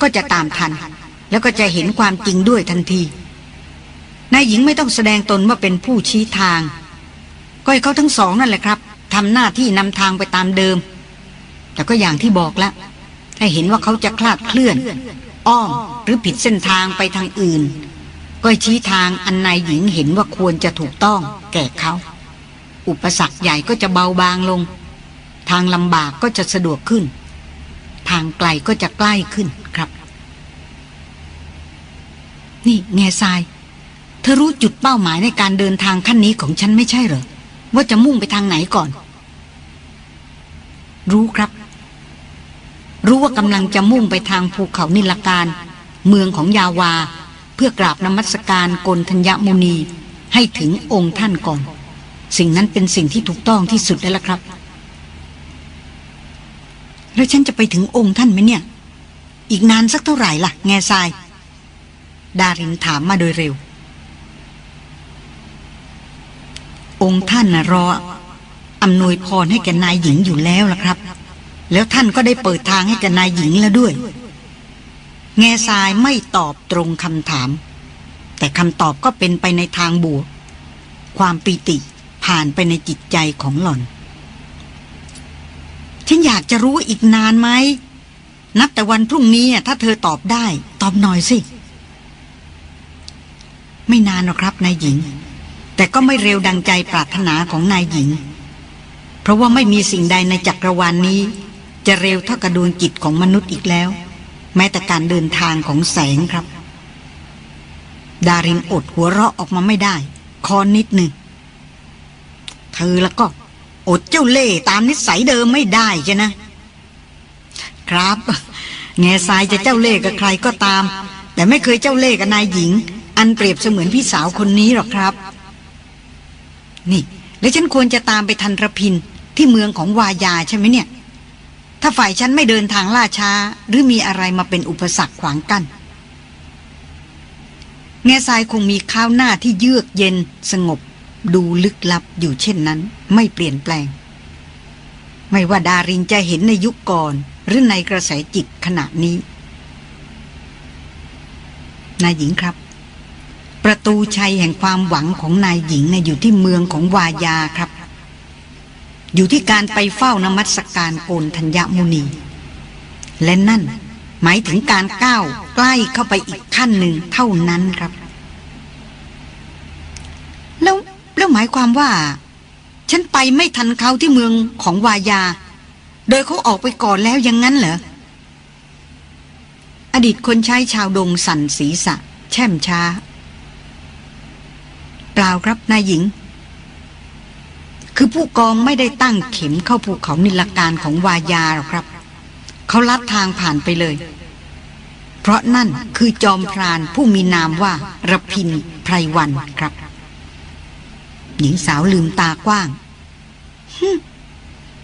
ก็จะตามทัน แล้วก็จะเห็นความจริงด้วยทันที นายหญิงไม่ต้องแสดงตนว่าเป็นผู้ชี้ทาง ก็ให้เขาทั้งสองนั่นแหละครับทำหน้าที่นำทางไปตามเดิม แต่ก็อย่างที่บอกแล้วถ้าเห็นว่าเขาจะคลาดเคลื่อน อ้อมหรือผิดเส้นทางไปทางอื่น ก็ชี้ทางอันนายหญิงเห็นว่าควรจะถูกต้องแก่เขา อุปสรรคใหญ่ก็จะเบาบางลง ทางลำบากก็จะสะดวกขึ้น ทางไกลก็จะใกล้ขึ้นครับ นี่แง่ทราย เธอรู้จุดเป้าหมายในการเดินทางขั้นนี้ของฉันไม่ใช่เหรอ ว่าจะมุ่งไปทางไหนก่อน รู้ครับ รู้ว่ากำลังจะมุ่งไปทางภูเขานิลการ เมืองของยาวา เพื่อกราบนมัสการกลธัญมุนีให้ถึงองค์ท่านก่อน สิ่งนั้นเป็นสิ่งที่ถูกต้องที่สุดแล้วล่ะครับ แล้วฉันจะไปถึงองค์ท่านไหมเนี่ย อีกนานสักเท่าไหร่ล่ะ แง่ทราย ดารินถามมาโดยเร็ว องค์ท่านนะรออำนวยพรให้แกนายหญิงอยู่แล้วล่ะครับ แล้วท่านก็ได้เปิดทางให้แกนายหญิงแล้วด้วย แง่ทรายไม่ตอบตรงคำถาม แต่คำตอบก็เป็นไปในทางบวก ความปีติผ่านไปในจิตใจของหล่อน ฉันอยากจะรู้อีกนานไหม นับแต่วันพรุ่งนี้ถ้าเธอตอบได้ ตอบหน่อยสิ ไม่นานหรอกครับนายหญิง แต่ก็ไม่เร็วดังใจปรารถนาของนายหญิง เพราะว่าไม่มีสิ่งใดในจักรวาลนนี้ จะเร็วเท่ากระดวงจิตของมนุษย์อีกแล้ว แม้แต่การเดินทางของแสงครับ ดารินอดหัวเราะออกมาไม่ได้ คอนิดหนึ่งเธอแล้วก็ อดเจ้าเล่ตามนิสัยเดิมไม่ได้ใช่นะ ครับ แง่ทรายจะเจ้าเล่กับใครก็ตาม แต่ไม่เคยเจ้าเล่กับนายหญิง อันเปรียบเสมือนพี่สาวคนนี้หรอกครับ นี่ แล้วฉันควรจะตามไปทันรพินที่เมืองของวายาใช่ไหมเนี่ย ถ้าฝ่ายฉันไม่เดินทางล่าช้า หรือมีอะไรมาเป็นอุปสรรคขวางกัน้นแง่ทรายคงมีข้าวหน้าที่เยือกเย็นสงบ ดูลึกลับอยู่เช่นนั้น ไม่เปลี่ยนแปลง ไม่ว่าดารินจะเห็นในยุคก่อน หรือในกระแสจิตขณะนี้นายหญิงครับ ประตูชัยแห่งความหวังของนายหญิงนะอยู่ที่เมืองของวายาครับ อยู่ที่การไปเฝ้านมัสการโกนธัญญมุนี และนั่นหมายถึงการก้าวใกล้เข้าไปอีกขั้นหนึ่งเท่านั้นครับ แล้วแล้วหมายความว่า ฉันไปไม่ทันเขาที่เมืองของวายา โดยเขาออกไปก่อนแล้วยังงั้นเหรอ อดีตคนใช้ชาวดงสันศีรษะแช่มช้า ล่าครับนายหญิง คือผู้กองไม่ได้ตั้งเข็มเข้าภูเขานิลการของวายาหรอกครับ เขาลัดทางผ่านไปเลย เพราะนั่นคือจอมพรานผู้มีนามว่าระพินไพรวันครับ หญิงสาวลืมตากว้าง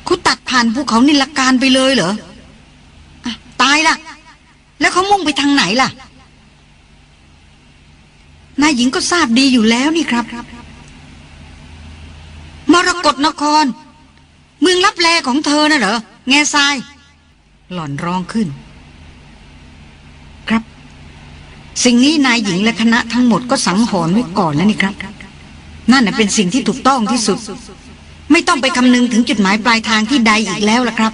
เขาตัดผ่านภูเขานิลการไปเลยเหรออตายละแล้วเขามุ่งไปทางไหนล่ะ นายหญิงก็ทราบดีอยู่แล้วนี่ครับ มรกรนคร เมืองรับแลของเธอน่ะเหรอ แง่ทราย หล่อนร้องขึ้น ครับ สิ่งนี้นายหญิงและคณะทั้งหมดก็สังหรณ์ไว้ก่อนแล้วนี่ครับ นั่นน่ะเป็นสิ่งที่ถูกต้องที่สุด ไม่ต้องไปคำนึงถึงจุดหมายปลายทางที่ใดอีกแล้วล่ะครับ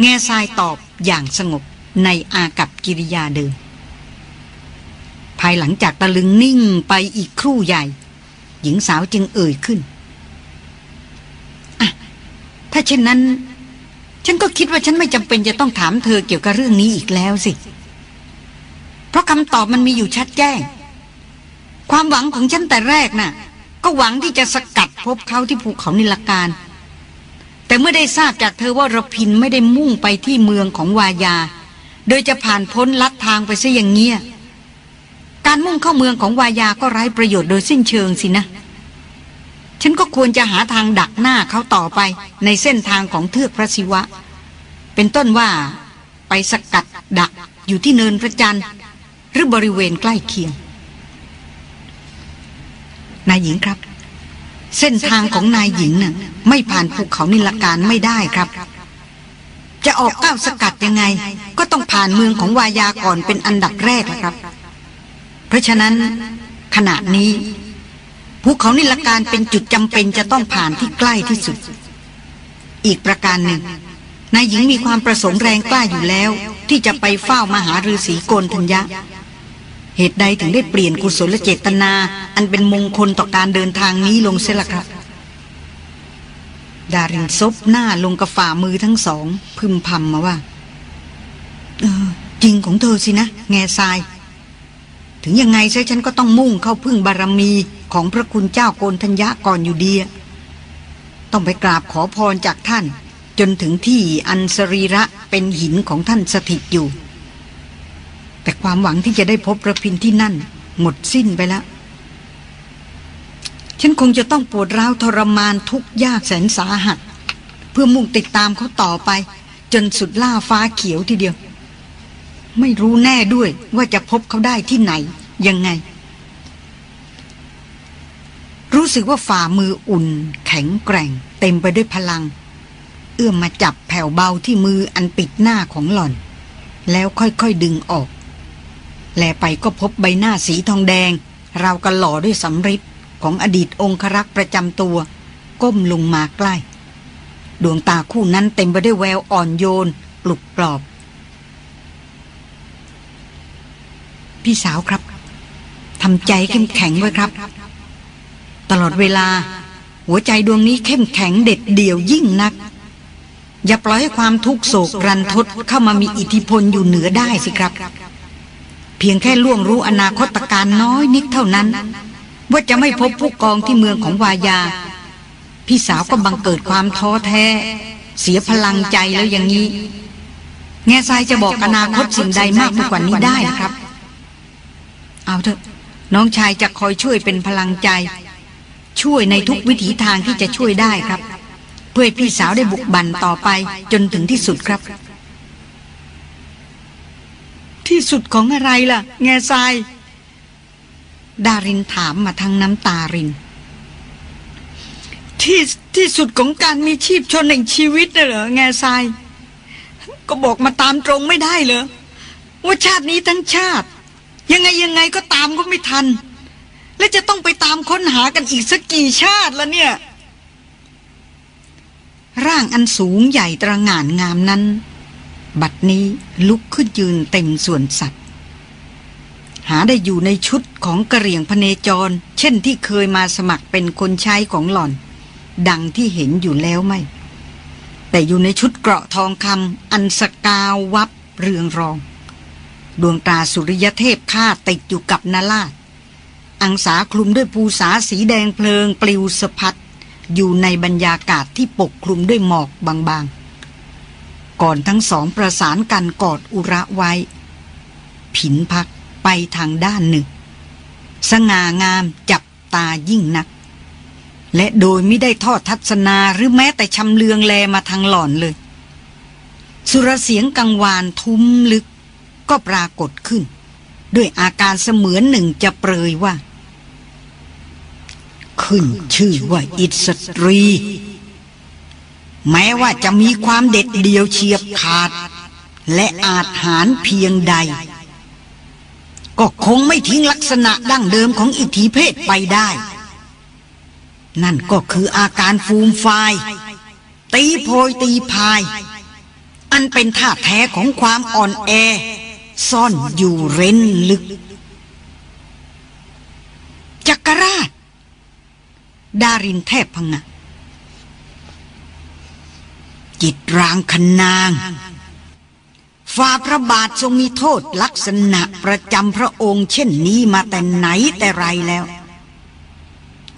แง่ทรายตอบอย่างสงบในอากับกิริยาเดิมายหลังจากตะลึงนิ่งไปอีกครู่ใหญ่ หญิงสาวจึงเอ่ยขึ้นอะถ้าเช่นนั้น ฉันก็คิดว่าฉันไม่จำเป็นจะต้องถามเธอเกี่ยวกับเรื่องนี้อีกแล้วสิ เพราะคำตอบมันมีอยู่ชัดแจ้ง ความหวังของฉันแต่แรกน่ะ ก็หวังที่จะสกัดพบเขาที่ภูเขานิลการ แต่เมื่อได้ทราบจากเธอว่ารพินไม่ได้มุ่งไปที่เมืองของวายา โดยจะผ่านพ้นลัดทางไปซะอย่างเงี้ย การมุ่งเข้าเมืองของวายาก็ไร้ประโยชน์โดยสิ้นเชิงสินะ ฉันก็ควรจะหาทางดักหน้าเขาต่อไปในเส้นทางของเทือกพระศิวะ เป็นต้นว่าไปสกัดดักอยู่ที่เนินพระจันทร์หรือบริเวณใกล้เคียง นายหญิงครับ เส้นทางของนายหญิงน่ะไม่ผ่านภูเขานิลการไม่ได้ครับ จะออกก้าวสกัดยังไง ก็ต้องผ่านเมืองของวายาก่อนเป็นอันดับแรกนะครับ ราะฉะนั้นขณะนี้ภูเขานิลการเป็นจุดจำเป็นจะต้องผ่านที่ใกล้ที่สุด อีกประการหนึ่งนายหญิงมีความประสงค์แรงกล้าอยู่แล้ว ที่จะไปเฝ้ามหาฤาษีโกนธัญญะ เหตุใดถึงได้เปลี่ยนกุศลเจตนา อันเป็นมงคลต่อการเดินทางนี้ลงเสียละครับดารินซบหน้าลงกับฝ่ามือทั้งสอง พึมพำมาว่า เออ จริงของเธอสินะ แง่ทราย ถึงยังไงใช่ฉันก็ต้องมุ่งเข้าพึ่งบารมีของพระคุณเจ้าโกนธัญญะก่อนอยู่ดี ต้องไปกราบขอพรจากท่าน จนถึงที่อันสรีระเป็นหินของท่านสถิตอยู่ แต่ความหวังที่จะได้พบพระพินที่นั่น หมดสิ้นไปแล้ว ฉันคงจะต้องปวดร้าวทรมานทุกยากแสนสาหัส เพื่อมุ่งติดตามเขาต่อไป จนสุดล่าฟ้าเขียวทีเดียว ไม่รู้แน่ด้วยว่าจะพบเขาได้ที่ไหน ยังไง รู้สึกว่าฝ่ามืออุ่น แข็งแกร่ง เต็มไปด้วยพลัง เอื้อมมาจับแผ่วเบาที่มืออันปิดหน้าของหล่อน แล้วค่อยๆดึงออก แลไปก็พบใบหน้าสีทองแดง ราวกับหล่อด้วยสำริดของอดีตองครักษ์ประจำตัว ก้มลงมาใกล้ ดวงตาคู่นั้นเต็มไปด้วยแววอ่อนโยนปลุกปลอบ พี่สาวครับทำใจเข้มแข็งไว้ครับ ตลอดเวลา หัวใจดวงนี้เข้มแข็งเด็ดเดี่ยวยิ่งนัก อย่าปล่อยให้ความทุกโศกรันทดเข้ามามีอิทธิพลอยู่เหนือได้สิครับ เพียงแค่ล่วงรู้อนาคตการน้อยนิดเท่านั้น ว่าจะไม่พบผู้กองที่เมืองของวายา พี่สาวก็บังเกิดความท้อแท้ เสียพลังใจแล้วอย่างนี้ แง่ทรายจะบอกอนาคตสิ่งใดมากไปกว่านี้ได้นะครับ เอาเถอะ น้องชายจะคอยช่วยเป็นพลังใจ ช่วยในทุกวิถีทางที่จะช่วยได้ครับ เพื่อพี่สาวได้บุกบั่นต่อไปจนถึงที่สุดครับ ที่สุดของอะไรล่ะ แง่ทราย ดารินถามมาทางน้ำตาริน ที่ที่สุดของการมีชีพชนแห่งชีวิตน่ะเหรอแง่ทราย ก็บอกมาตามตรงไม่ได้เหรอว่าชาตินี้ทั้งชาติ ยังไงยังไงก็ตามก็ไม่ทัน และจะต้องไปตามค้นหากันอีกสักกี่ชาติละเนี่ย ร่างอันสูงใหญ่ตระหง่านงามนั้น บัดนี้ลุกขึ้นยืนเต็มส่วนสัตว์ หาได้อยู่ในชุดของกระเหรี่ยงพเนจร เช่นที่เคยมาสมัครเป็นคนใช้ของหล่อน ดังที่เห็นอยู่แล้วไม่ แต่อยู่ในชุดเกราะทองคำอันสกาววับเรืองรอง ดวงตาสุริยเทพข้าติดอยู่กับนาลาดอังสาคลุมด้วยภูษาสีแดงเพลิง ปลิวสะพัดอยู่ในบรรยากาศที่ปกคลุมด้วยหมอกบางๆ ก่อนทั้งสองประสานกันกอดอุระไว้ ผินพักไปทางด้านหนึ่ง สง่างามจับตายิ่งนัก และโดยไม่ได้ทอดทัศนาหรือแม้แต่ชำเลืองแลมาทางหล่อนเลย สุรเสียงกังวานทุ้มลึก ก็ปรากฏขึ้น ด้วยอาการเสมือนหนึ่งจะเปรยว่า ขึ้นชื่อว่าอิสตรี แม้ว่าจะมีความเด็ดเดียวเฉียบขาด และอาจหารเพียงใด ก็คงไม่ทิ้งลักษณะดั้งเดิมของอิทธิเพศไปได้ นั่นก็คืออาการฟูมไฟตีโพยตีพายอันเป็นท่าแท้ของความอ่อนแอ ซ่อนอยู่เร้นลึก จักรราช ดารินแทบพังะจิตรางคนางฝ่าพระบาททรงมีโทษลักษณะประจำพระองค์เช่นนี้มาแต่ไหนแต่ไรแล้ว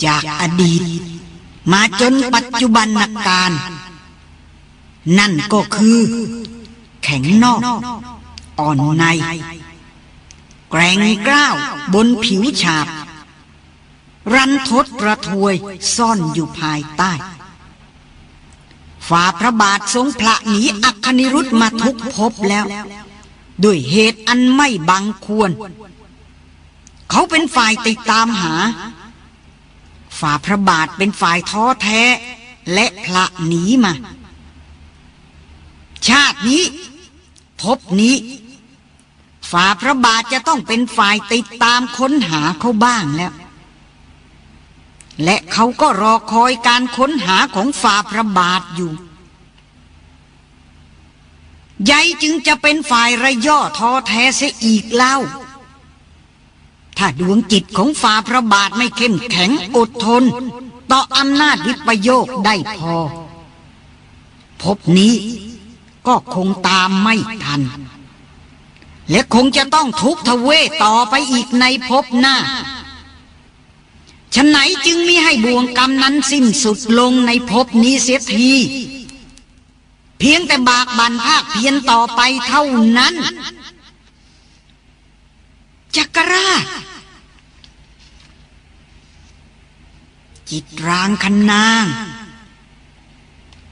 จากอดีต มาจนปัจจุบันนักการ นั่นก็คือ แข็งนอก อ่อนใน แกร่งกล้าวบนผิวฉาบ รันทดระทวยซ่อนอยู่ภายใต้ ฝ่าพระบาททรงพระหนีอัคนิรุธมาทุกภพแล้ว ด้วยเหตุอันไม่บังควร เขาเป็นฝ่ายติดตามหา ฝ่าพระบาทเป็นฝ่ายท้อแท้และพระหนีมา ชาตินี้ พบนี้ ฝ่าพระบาทจะต้องเป็นฝ่ายติดตามค้นหาเขาบ้างแล้ว และเขาก็รอคอยการค้นหาของฝ่าพระบาทอยู่ใหญ่จึงจะเป็นฝ่ายระย่อท้อแท้เสียอีกเล่า ถ้าดวงจิตของฝ่าพระบาทไม่เข้มแข็งอดทน ต่ออำนาจวิปโยคได้พอ พบนี้ก็คงตามไม่ทัน และคงจะต้องทุกทเวต่อไปอีกในภพหน้าฉะไหนจึงมิให้บ่วงกรรมนั้นสิ้นสุดลงในภพนี้เสียที เพียงแต่บากบันภาคเพียนต่อไปเท่านั้น จักรราชจิตรางคันนาง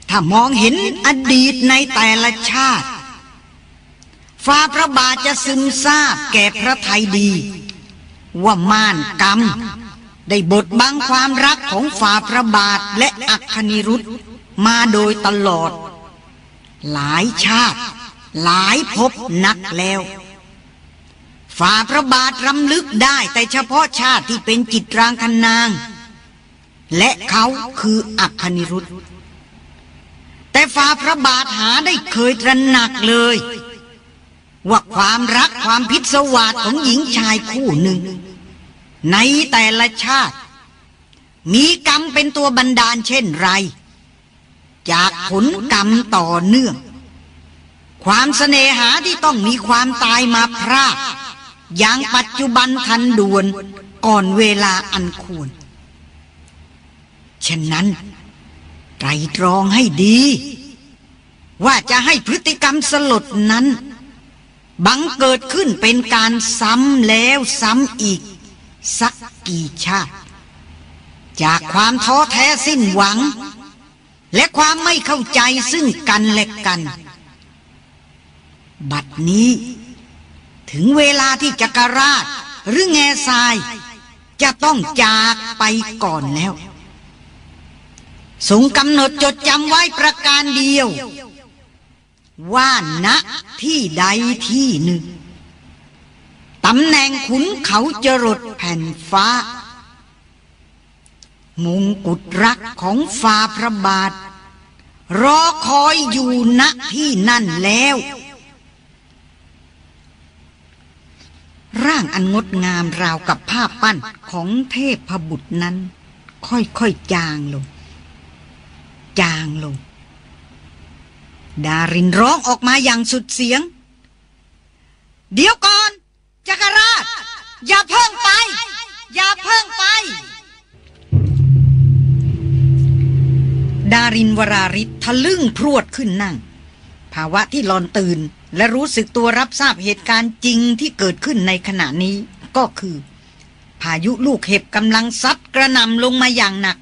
ถ้ามองเห็นอดีตในแต่ละชาติ ฟ้าพระบาทจะซึมซาบแก่พระไทยดี ว่าม่านกรรม ได้บทบังความรักของฝ่าพระบาทและอัคนิรุธมาโดยตลอด หลายชาติ หลายภพนักแล้วฝ่าพระบาทรำลึกได้แต่เฉพาะชาติที่เป็นจิตรางคนนาง และเขาคืออัคนิรุธแต่ฝ่าพระบาทหาได้เคยตระหนักเลย ว่าความรักความพิศวาสของหญิงชายคู่หนึ่ง ในแต่ละชาติ มีกรรมเป็นตัวบันดาลเช่นไร จากผลกรรมต่อเนื่อง ความเสน่หาที่ต้องมีความตายมาพรากอย่างปัจจุบันทันด่วนก่อนเวลาอันควร ฉะนั้นไตรตรองให้ดี ว่าจะให้พฤติกรรมสลดนั้น บังเกิดขึ้นเป็นการซ้ำแล้วซ้ำอีก สักกี่ชาติ จากความท้อแท้สิ้นหวัง และความไม่เข้าใจซึ่งกันและกัน บัดนี้ ถึงเวลาที่จักรราชหรือแง่ทราย จะต้องจากไปก่อนแล้วทรงกำหนดจดจำไว้ประการเดียว ว่าณที่ใดที่หนึ่งตำแหน่งขุนเขาจรดแผ่นฟ้า มงกุฎรักของฟ้าพระบาท รอคอยอยู่ณที่นั่นแล้ว ร่างอันงดงามราวกับภาพปั้นของเทพบุตรนั้น ค่อยๆจางลง จางลง ดารินร้องออกมาอย่างสุดเสียง เดี๋ยวก่อนจักรราช อย่าเพิ่งไป อย่าเพิ่งไป ดารินวราริศทะลึ่งพรวดขึ้นนั่ง ภาวะที่หลอนตื่นและรู้สึกตัวรับทราบเหตุการณ์จริงที่เกิดขึ้นในขณะนี้ก็คือ พายุลูกเห็บกำลังซัดกระนำลงมาอย่างหนัก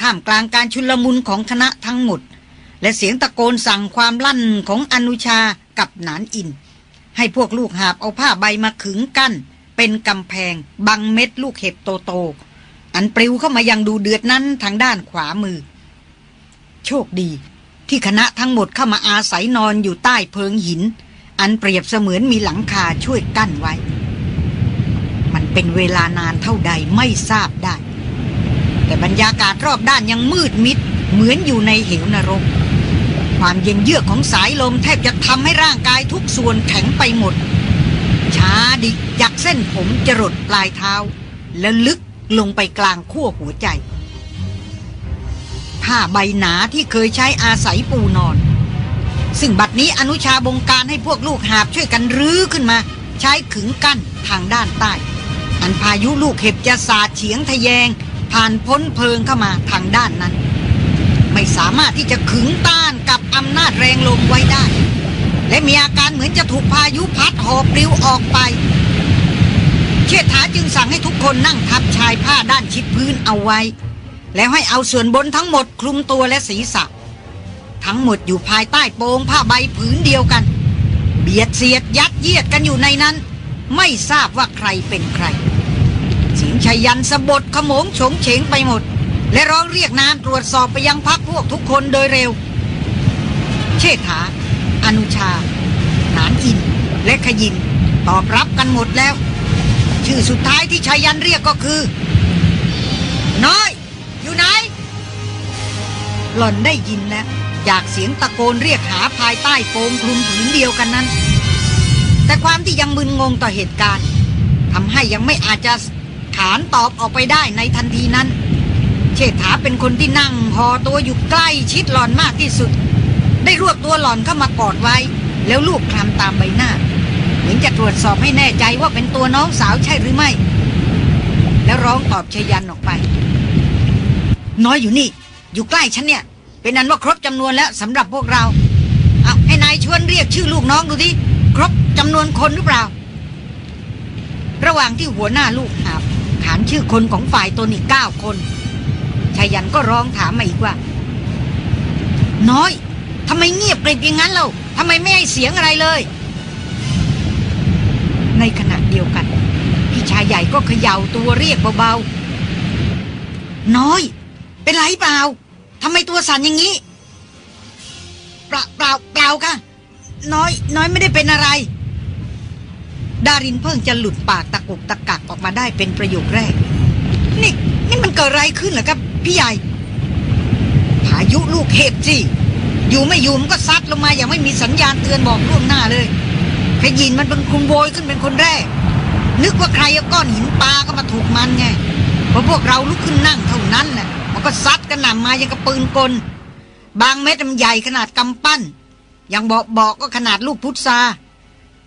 ท่ามกลางการชุลมุนของคณะทั้งหมด และเสียงตะโกนสั่งความลั่นของอนุชากับหนานอิน ให้พวกลูกหาบเอาผ้าใบมาขึงกั้น เป็นกำแพง บังเม็ดลูกเห็บโตๆอันปลิวเข้ามายังดูเดือดนั้นทางด้านขวามือ โชคดี ที่คณะทั้งหมดเข้ามาอาศัยนอนอยู่ใต้เพิงหิน อันเปรียบเสมือนมีหลังคาช่วยกั้นไว้ มันเป็นเวลานานเท่าใดไม่ทราบได้ แต่บรรยากาศรอบด้านยังมืดมิด เหมือนอยู่ในเหวนรก ความเย็นเยือกของสายลมแทบจะทำให้ร่างกายทุกส่วนแข็งไปหมด ช้าดิจากเส้นผมจรดปลายเท้า และลึกลงไปกลางขั้วหัวใจ ผ้าใบหนาที่เคยใช้อาศัยปูนอน ซึ่งบัดนี้อนุชาบงการให้พวกลูกหาบช่วยกันรื้อขึ้นมา ใช้ขึงกั้นทางด้านใต้ อันพายุลูกเห็บจะสาดเฉียงทะแยง ผ่านพ้นเพลิงเข้ามาทางด้านนั้น ไม่สามารถที่จะขึงต้านกับ อำนาจแรงลมไว้ได้ และมีอาการเหมือนจะถูกพายุพัดหอบปลิวออกไป เชษฐาจึงสั่งให้ทุกคนนั่งทับชายผ้าด้านชิดพื้นเอาไว้ แล้วให้เอาส่วนบนทั้งหมดคลุมตัวและศีรษะ ทั้งหมดอยู่ภายใต้โปงผ้าใบผืนเดียวกัน เบียดเสียดยัดเยียดกันอยู่ในนั้น ไม่ทราบว่าใครเป็นใครสิงชัยยันสะบดขโมงโฉงเฉงไปหมด และร้องเรียกน้ำตรวจสอบไปยังพักพวกทุกคนโดยเร็ว ชษฐา อนุชา หนานอิน และขยิน ตอบรับกันหมดแล้ว ชื่อสุดท้ายที่ชายันเรียกก็คือ น้อย อยู่ไหน หล่อนได้ยินแล้วจากเสียงตะโกนเรียกหาภายใต้โปงคลุมผืนเดียวกันนั้น แต่ความที่ยังมึนงงต่อเหตุการณ์ทำให้ยังไม่อาจจะขานตอบออกไปได้ในทันทีนั้น เชษฐาเป็นคนที่นั่งห่อตัวอยู่ใกล้ชิดหล่อนมากที่สุด ได้รวบตัวหล่อนเข้ามากอดไว้ แล้วลูบคลำตามใบหน้า เหมือนจะตรวจสอบให้แน่ใจว่าเป็นตัวน้องสาวใช่หรือไม่ แล้วร้องตอบชยันออกไป น้อยอยู่นี่ อยู่ใกล้ฉันเนี่ย เป็นนั้นว่าครบจำนวนแล้วสำหรับพวกเรา เอาให้นายชวนเรียกชื่อลูกน้องดูที่ครบจำนวนคนหรือเปล่า ระหว่างที่หัวหน้าลูกหาบขานชื่อคนของฝ่ายตนอีกเก้าคนชายันก็ร้องถามมาอีกว่า น้อย ทำไมเงียบกริบอย่างนั้นเล่าทำไมไม่ให้เสียงอะไรเลย ในขณะเดียวกัน พี่ชายใหญ่ก็เขย่าตัวเรียกเบาๆ น้อย เป็นไรเปล่าทำไมตัวสั่นอย่างนี้เปล่าเปล่าเปล่าค่ะ น้อย น้อยไม่ได้เป็นอะไร ดารินเพิ่งจะหลุดปากตะกุกตะกักออกมาได้เป็นประโยคแรก นี่ นี่มันเกิดอะไรขึ้นเหรอครับ พี่ใหญ่พายุลูกเห็บสิ อยู่ไม่อยู่มันก็ซัดลงมาอย่างไม่มีสัญญาณเตือนบอกล่วงหน้าเลยขยินมันเป็นคุมโวยขึ้นเป็นคนแรก นึกว่าใครเอาก้อนหินปลาก็มาถูกมันไงพอพวกเราลุกขึ้นนั่งเท่านั้นแหละมันก็ซัดกระหน่ำมายังกับปืนกล บางเม็ดมันใหญ่ขนาดกำปั้น อย่างบอกบอกก็ขนาดลูกพุทรา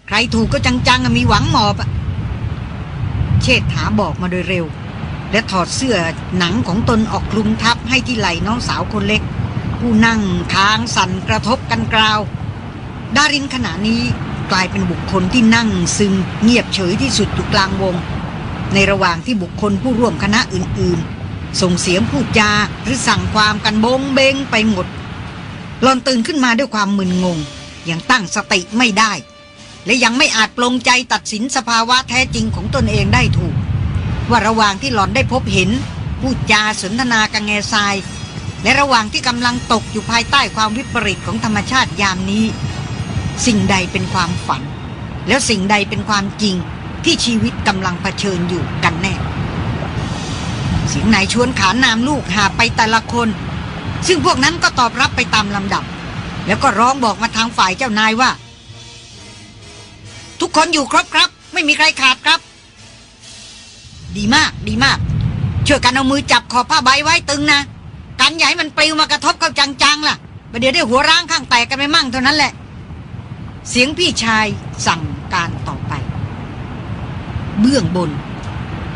ใครถูกก็จังๆมีหวังหมอบเชษฐาบอกมาโดยเร็ว และถอดเสื้อหนังของตนออกคลุมทับให้ที่ไหล่น้องสาวคนเล็ก ผู้นั่งค้างสั่นกระทบกันกราว ดารินขณะนี้กลายเป็นบุคคลที่นั่งซึมเงียบเฉยที่สุดอยู่กลางวง ในระหว่างที่บุคคลผู้ร่วมคณะอื่นๆ ส่งเสียงพูดจาหรือสั่งความกันบงเบงไปหมดหลอนตื่นขึ้นมาด้วยความมึนงง ยังตั้งสติไม่ได้ และยังไม่อาจปลงใจตัดสินสภาวะแท้จริงของตนเองได้ถูก ว่าระหว่างที่หลอนได้พบเห็นพูดจาสนทนากังแงทราย และระหว่างที่กำลังตกอยู่ภายใต้ความวิปริตของธรรมชาติยามนี้ สิ่งใดเป็นความฝัน แล้วสิ่งใดเป็นความจริงที่ชีวิตกำลังเผชิญอยู่กันแน่เสียงนายชวนขานนามลูกหาไปแต่ละคน ซึ่งพวกนั้นก็ตอบรับไปตามลำดับ แล้วก็ร้องบอกมาทางฝ่ายเจ้านายว่า ทุกคนอยู่ครบครับ ไม่มีใครขาดครับ ดีมากดีมากช่วยกันเอามือจับขอบผ้าใบไว้ตึงนะ กันให้มันปลิวมากระทบเข้าจังๆล่ะประเดี๋ยวได้หัวร้างข้างแตกกันไปมั่งเท่านั้นแหละ เสียงพี่ชายสั่งการต่อไป เบื้องบน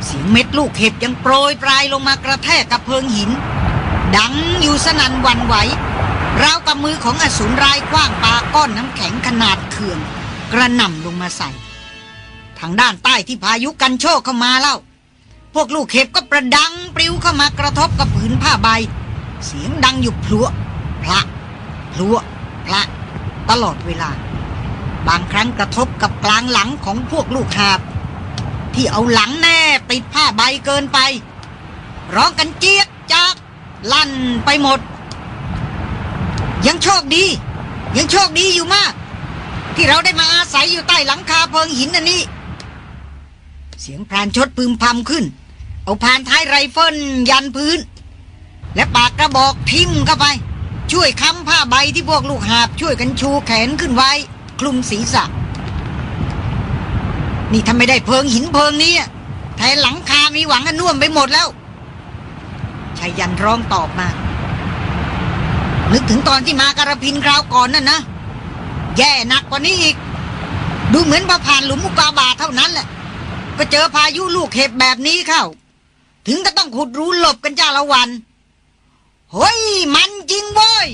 เสียงเม็ดลูกเห็บยังโปรยปลายลงมากระแทกกับเพิงหิน ดังอยู่สนั่นวันไหวราวกับมือของอสูรรายกว้างปาก้อนน้ำแข็งขนาดเขื่อนกระหน่ำลงมาใส่ ทางด้านใต้ที่พายุกันโชกเข้ามาเล่า พวกลูกเห็บก็ประดังปลิวเข้ามากระทบกับผืนผ้าใบ เสียงดังอยู่พลัวพละพลัวพละตลอดเวลา บางครั้งกระทบกับกลางหลังของพวกลูกหาบ ที่เอาหลังแนบติดผ้าใบเกินไป ร้องกันเจี๊ยกจาก ลั่นไปหมด ยังโชคดี ยังโชคดีอยู่มาก ที่เราได้มาอาศัยอยู่ใต้หลังคาเพิงหินอันนี้ เสียงพรานชดพึมพำขึ้น เอาพานท้ายไรเฟิลยันพื้น และปากกระบอกทิ่มเข้าไป ช่วยค้ำผ้าใบที่พวกลูกหาบช่วยกันชูแขนขึ้นไว้ คลุมศีรษะ นี่ถ้าไม่ได้เพิงหินเพิงนี้แทนหลังคามีหวังกันน่วมไปหมดแล้วชายันร้องตอบมา นึกถึงตอนที่มากระพินคราวก่อนนั่นนะ แย่หนักกว่านี้อีก ดูเหมือนพอผ่านหลุมอุกาบาเท่านั้นแหละ ก็เจอพายุลูกเห็บแบบนี้เข้า ถึงก็ต้องขุดรูหลบกันจ้าละวัน เฮ้ย มันจริงเว้ย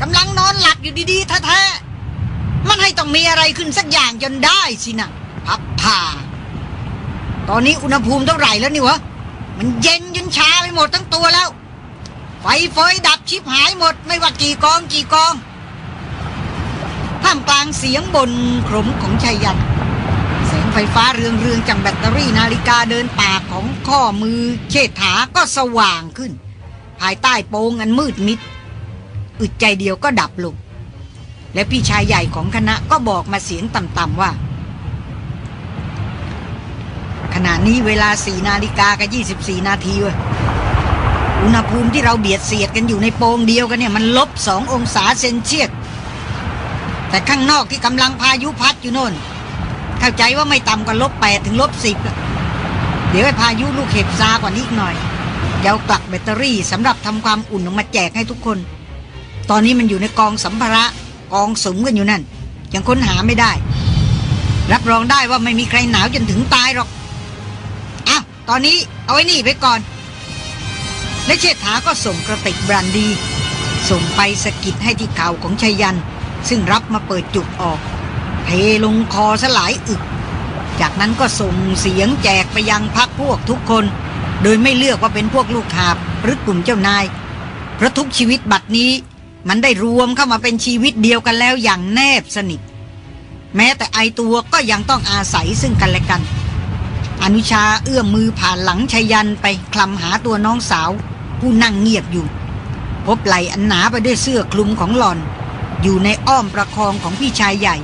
กำลังนอนหลับอยู่ดีๆแท้ๆมันให้ต้องมีอะไรขึ้นสักอย่างจนได้สินะพับผ่า ตอนนี้อุณหภูมิเท่าไหร่แล้วนี่วะ มันเย็นจนชาไปหมดทั้งตัวแล้ว ไฟเฟยดับชิบหายหมด ไม่ว่ากี่กองกี่กองท่ามกลางเสียงบนขมของชัยยันแสงไฟฟ้าเรืองเรืองจากแบตเตอรี่นาฬิกาเดินป่าของข้อมือเชษฐาก็สว่างขึ้น ภายใต้โปงอันมืดมิด อึดใจเดียวก็ดับลง และพี่ชายใหญ่ของคณะก็บอกมาเสียงต่ำๆว่า ขณะนี้เวลาสี่นาฬิกากับยี่สิบสี่นาทีเว้ยอุณหภูมิที่เราเบียดเสียดกันอยู่ในโปงเดียวกันเนี่ย มันลบสององศาเซนเชียสแต่ข้างนอกที่กำลังพายุพัดอยู่โน่น เข้าใจว่าไม่ต่ำกว่าลบแปดถึงลบสิบเดี๋ยวให้พายุลูกเห็บซากว่านี้อีกหน่อย เดี๋ยวกลักแบตเตอรี่สำหรับทำความอุ่นออกมาแจกให้ทุกคน ตอนนี้มันอยู่ในกองสัมภาระกองสมกันอยู่นั่น ยังค้นหาไม่ได้ รับรองได้ว่าไม่มีใครหนาวจนถึงตายหรอกอ้าวตอนนี้เอาไว้นี่ไปก่อน และเชษฐาก็ส่งกระติกบรันดี ส่งไปสะกิดให้ที่เข่าของชัยยัน ซึ่งรับมาเปิดจุกออกเทลงคอสลายอึก จากนั้นก็ส่งเสียงแจกไปยังพักพวกทุกคน โดยไม่เลือกว่าเป็นพวกลูกหาบหรือกลุ่มเจ้านาย เพราะทุกชีวิตบัดนี้มันได้รวมเข้ามาเป็นชีวิตเดียวกันแล้วอย่างแนบสนิท แม้แต่ไอตัวก็ยังต้องอาศัยซึ่งกันและกัน อนุชาเอื้อมมือผ่านหลังชยันไปคลำหาตัวน้องสาว ผู้นั่งเงียบอยู่ พบไหลอันหนาไปด้วยเสื้อคลุมของหลอน อยู่ในอ้อมประคองของพี่ชายใหญ่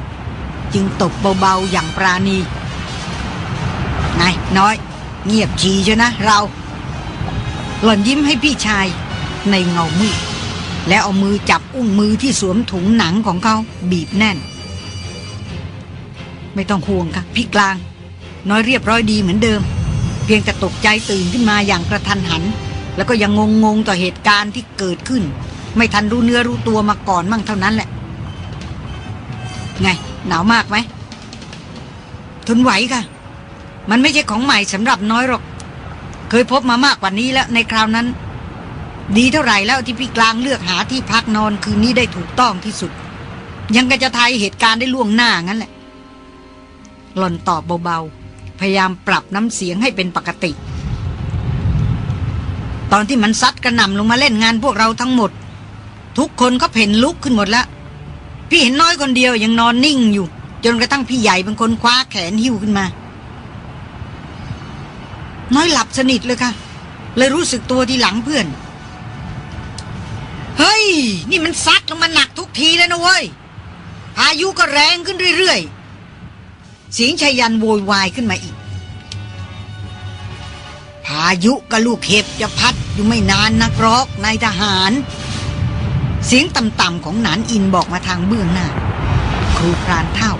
จึงตบเบาๆอย่างปราณีนายน้อย เงียบชีเชยวนะเรา หล่อนยิ้มให้พี่ชายในเงามืดแล้วเอามือจับอุ้งมือที่สวมถุงหนังของเขาบีบแน่น ไม่ต้องห่วงค่ะพี่กลาง น้อยเรียบร้อยดีเหมือนเดิม เพียงแต่ตกใจตื่นขึ้นมาอย่างกระทันหัน แล้วก็ยังงงงๆต่อเหตุการณ์ที่เกิดขึ้น ไม่ทันรู้เนื้อรู้ตัวมาก่อนมั่งเท่านั้นแหละ ไง หนาวมากไหมทนไหวค่ะ มันไม่ใช่ของใหม่สำหรับน้อยหรอก เคยพบมามากกว่านี้แล้วในคราวนั้น ดีเท่าไหร่แล้วที่พี่กลางเลือกหาที่พักนอนคืนนี้ได้ถูกต้องที่สุด ยังก็จะทายเหตุการณ์ได้ล่วงหน้างั้นแหละ หล่อนตอบเบาๆ พยายามปรับน้ำเสียงให้เป็นปกติ ตอนที่มันซัดกระหน่ำลงมาเล่นงานพวกเราทั้งหมด ทุกคนก็เพ่นลุกขึ้นหมดแล้วพี่เห็นน้อยคนเดียวยังนอนนิ่งอยู่ จนกระทั่งพี่ใหญ่เป็นคนคว้าแขนหิ้วขึ้นมา น้อยหลับสนิทเลยค่ะ เลยรู้สึกตัวทีหลังเพื่อน เฮ้ย นี่มันซัดลงมาหนักทุกทีแล้วนะเว้ย พายุก็แรงขึ้นเรื่อยๆ เสียงชายันโวยวายขึ้นมาอีก พายุกับลูกเห็บจะพัดอยู่ไม่นานนักรอกนายทหาร เสียงต่ำๆของหนานอินบอกมาทางเบื้องหน้า ครูพรานเท่า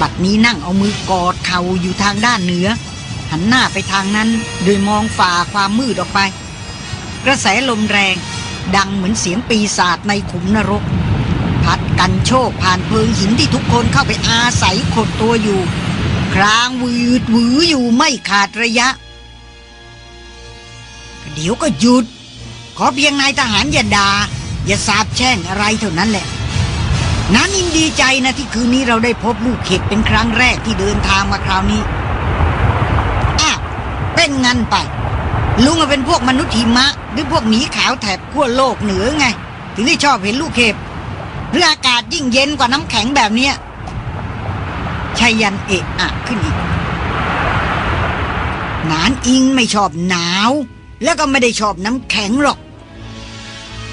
บัดนี้นั่งเอามือกอดเข่าอยู่ทางด้านเหนือ หันหน้าไปทางนั้นโดยมองฝ่าความมืดออกไป กระแสลมแรง ดังเหมือนเสียงปีศาจในขุมนรก พัดกันโชกผ่านเพิงหินที่ทุกคนเข้าไปอาศัยขดตัวอยู่ ครางวืดหวืออยู่ไม่ขาดระยะเดี๋ยวก็หยุด ขอเพียงนายทหารอย่าดา่าอย่าสาบแช่งอะไรเท่านั้นแหละน้านินดีใจนะที่คืนนี้เราได้พบลูกเข็บเป็นครั้งแรกที่เดินทางมาคราวนี้ เป็นงั้นไป ลุงเป็นพวกมนุษย์หิมะ หรือพวกหมีขาวแถบขั้วโลกเหนือไง ถึงได้ชอบเห็นลูกเข็บหรืออากาศยิ่งเย็นกว่าน้ำแข็งแบบเนี้ยชายันเอะอะขึ้นอีก นานอิงไม่ชอบหนาว แล้วก็ไม่ได้ชอบน้ำแข็งหรอก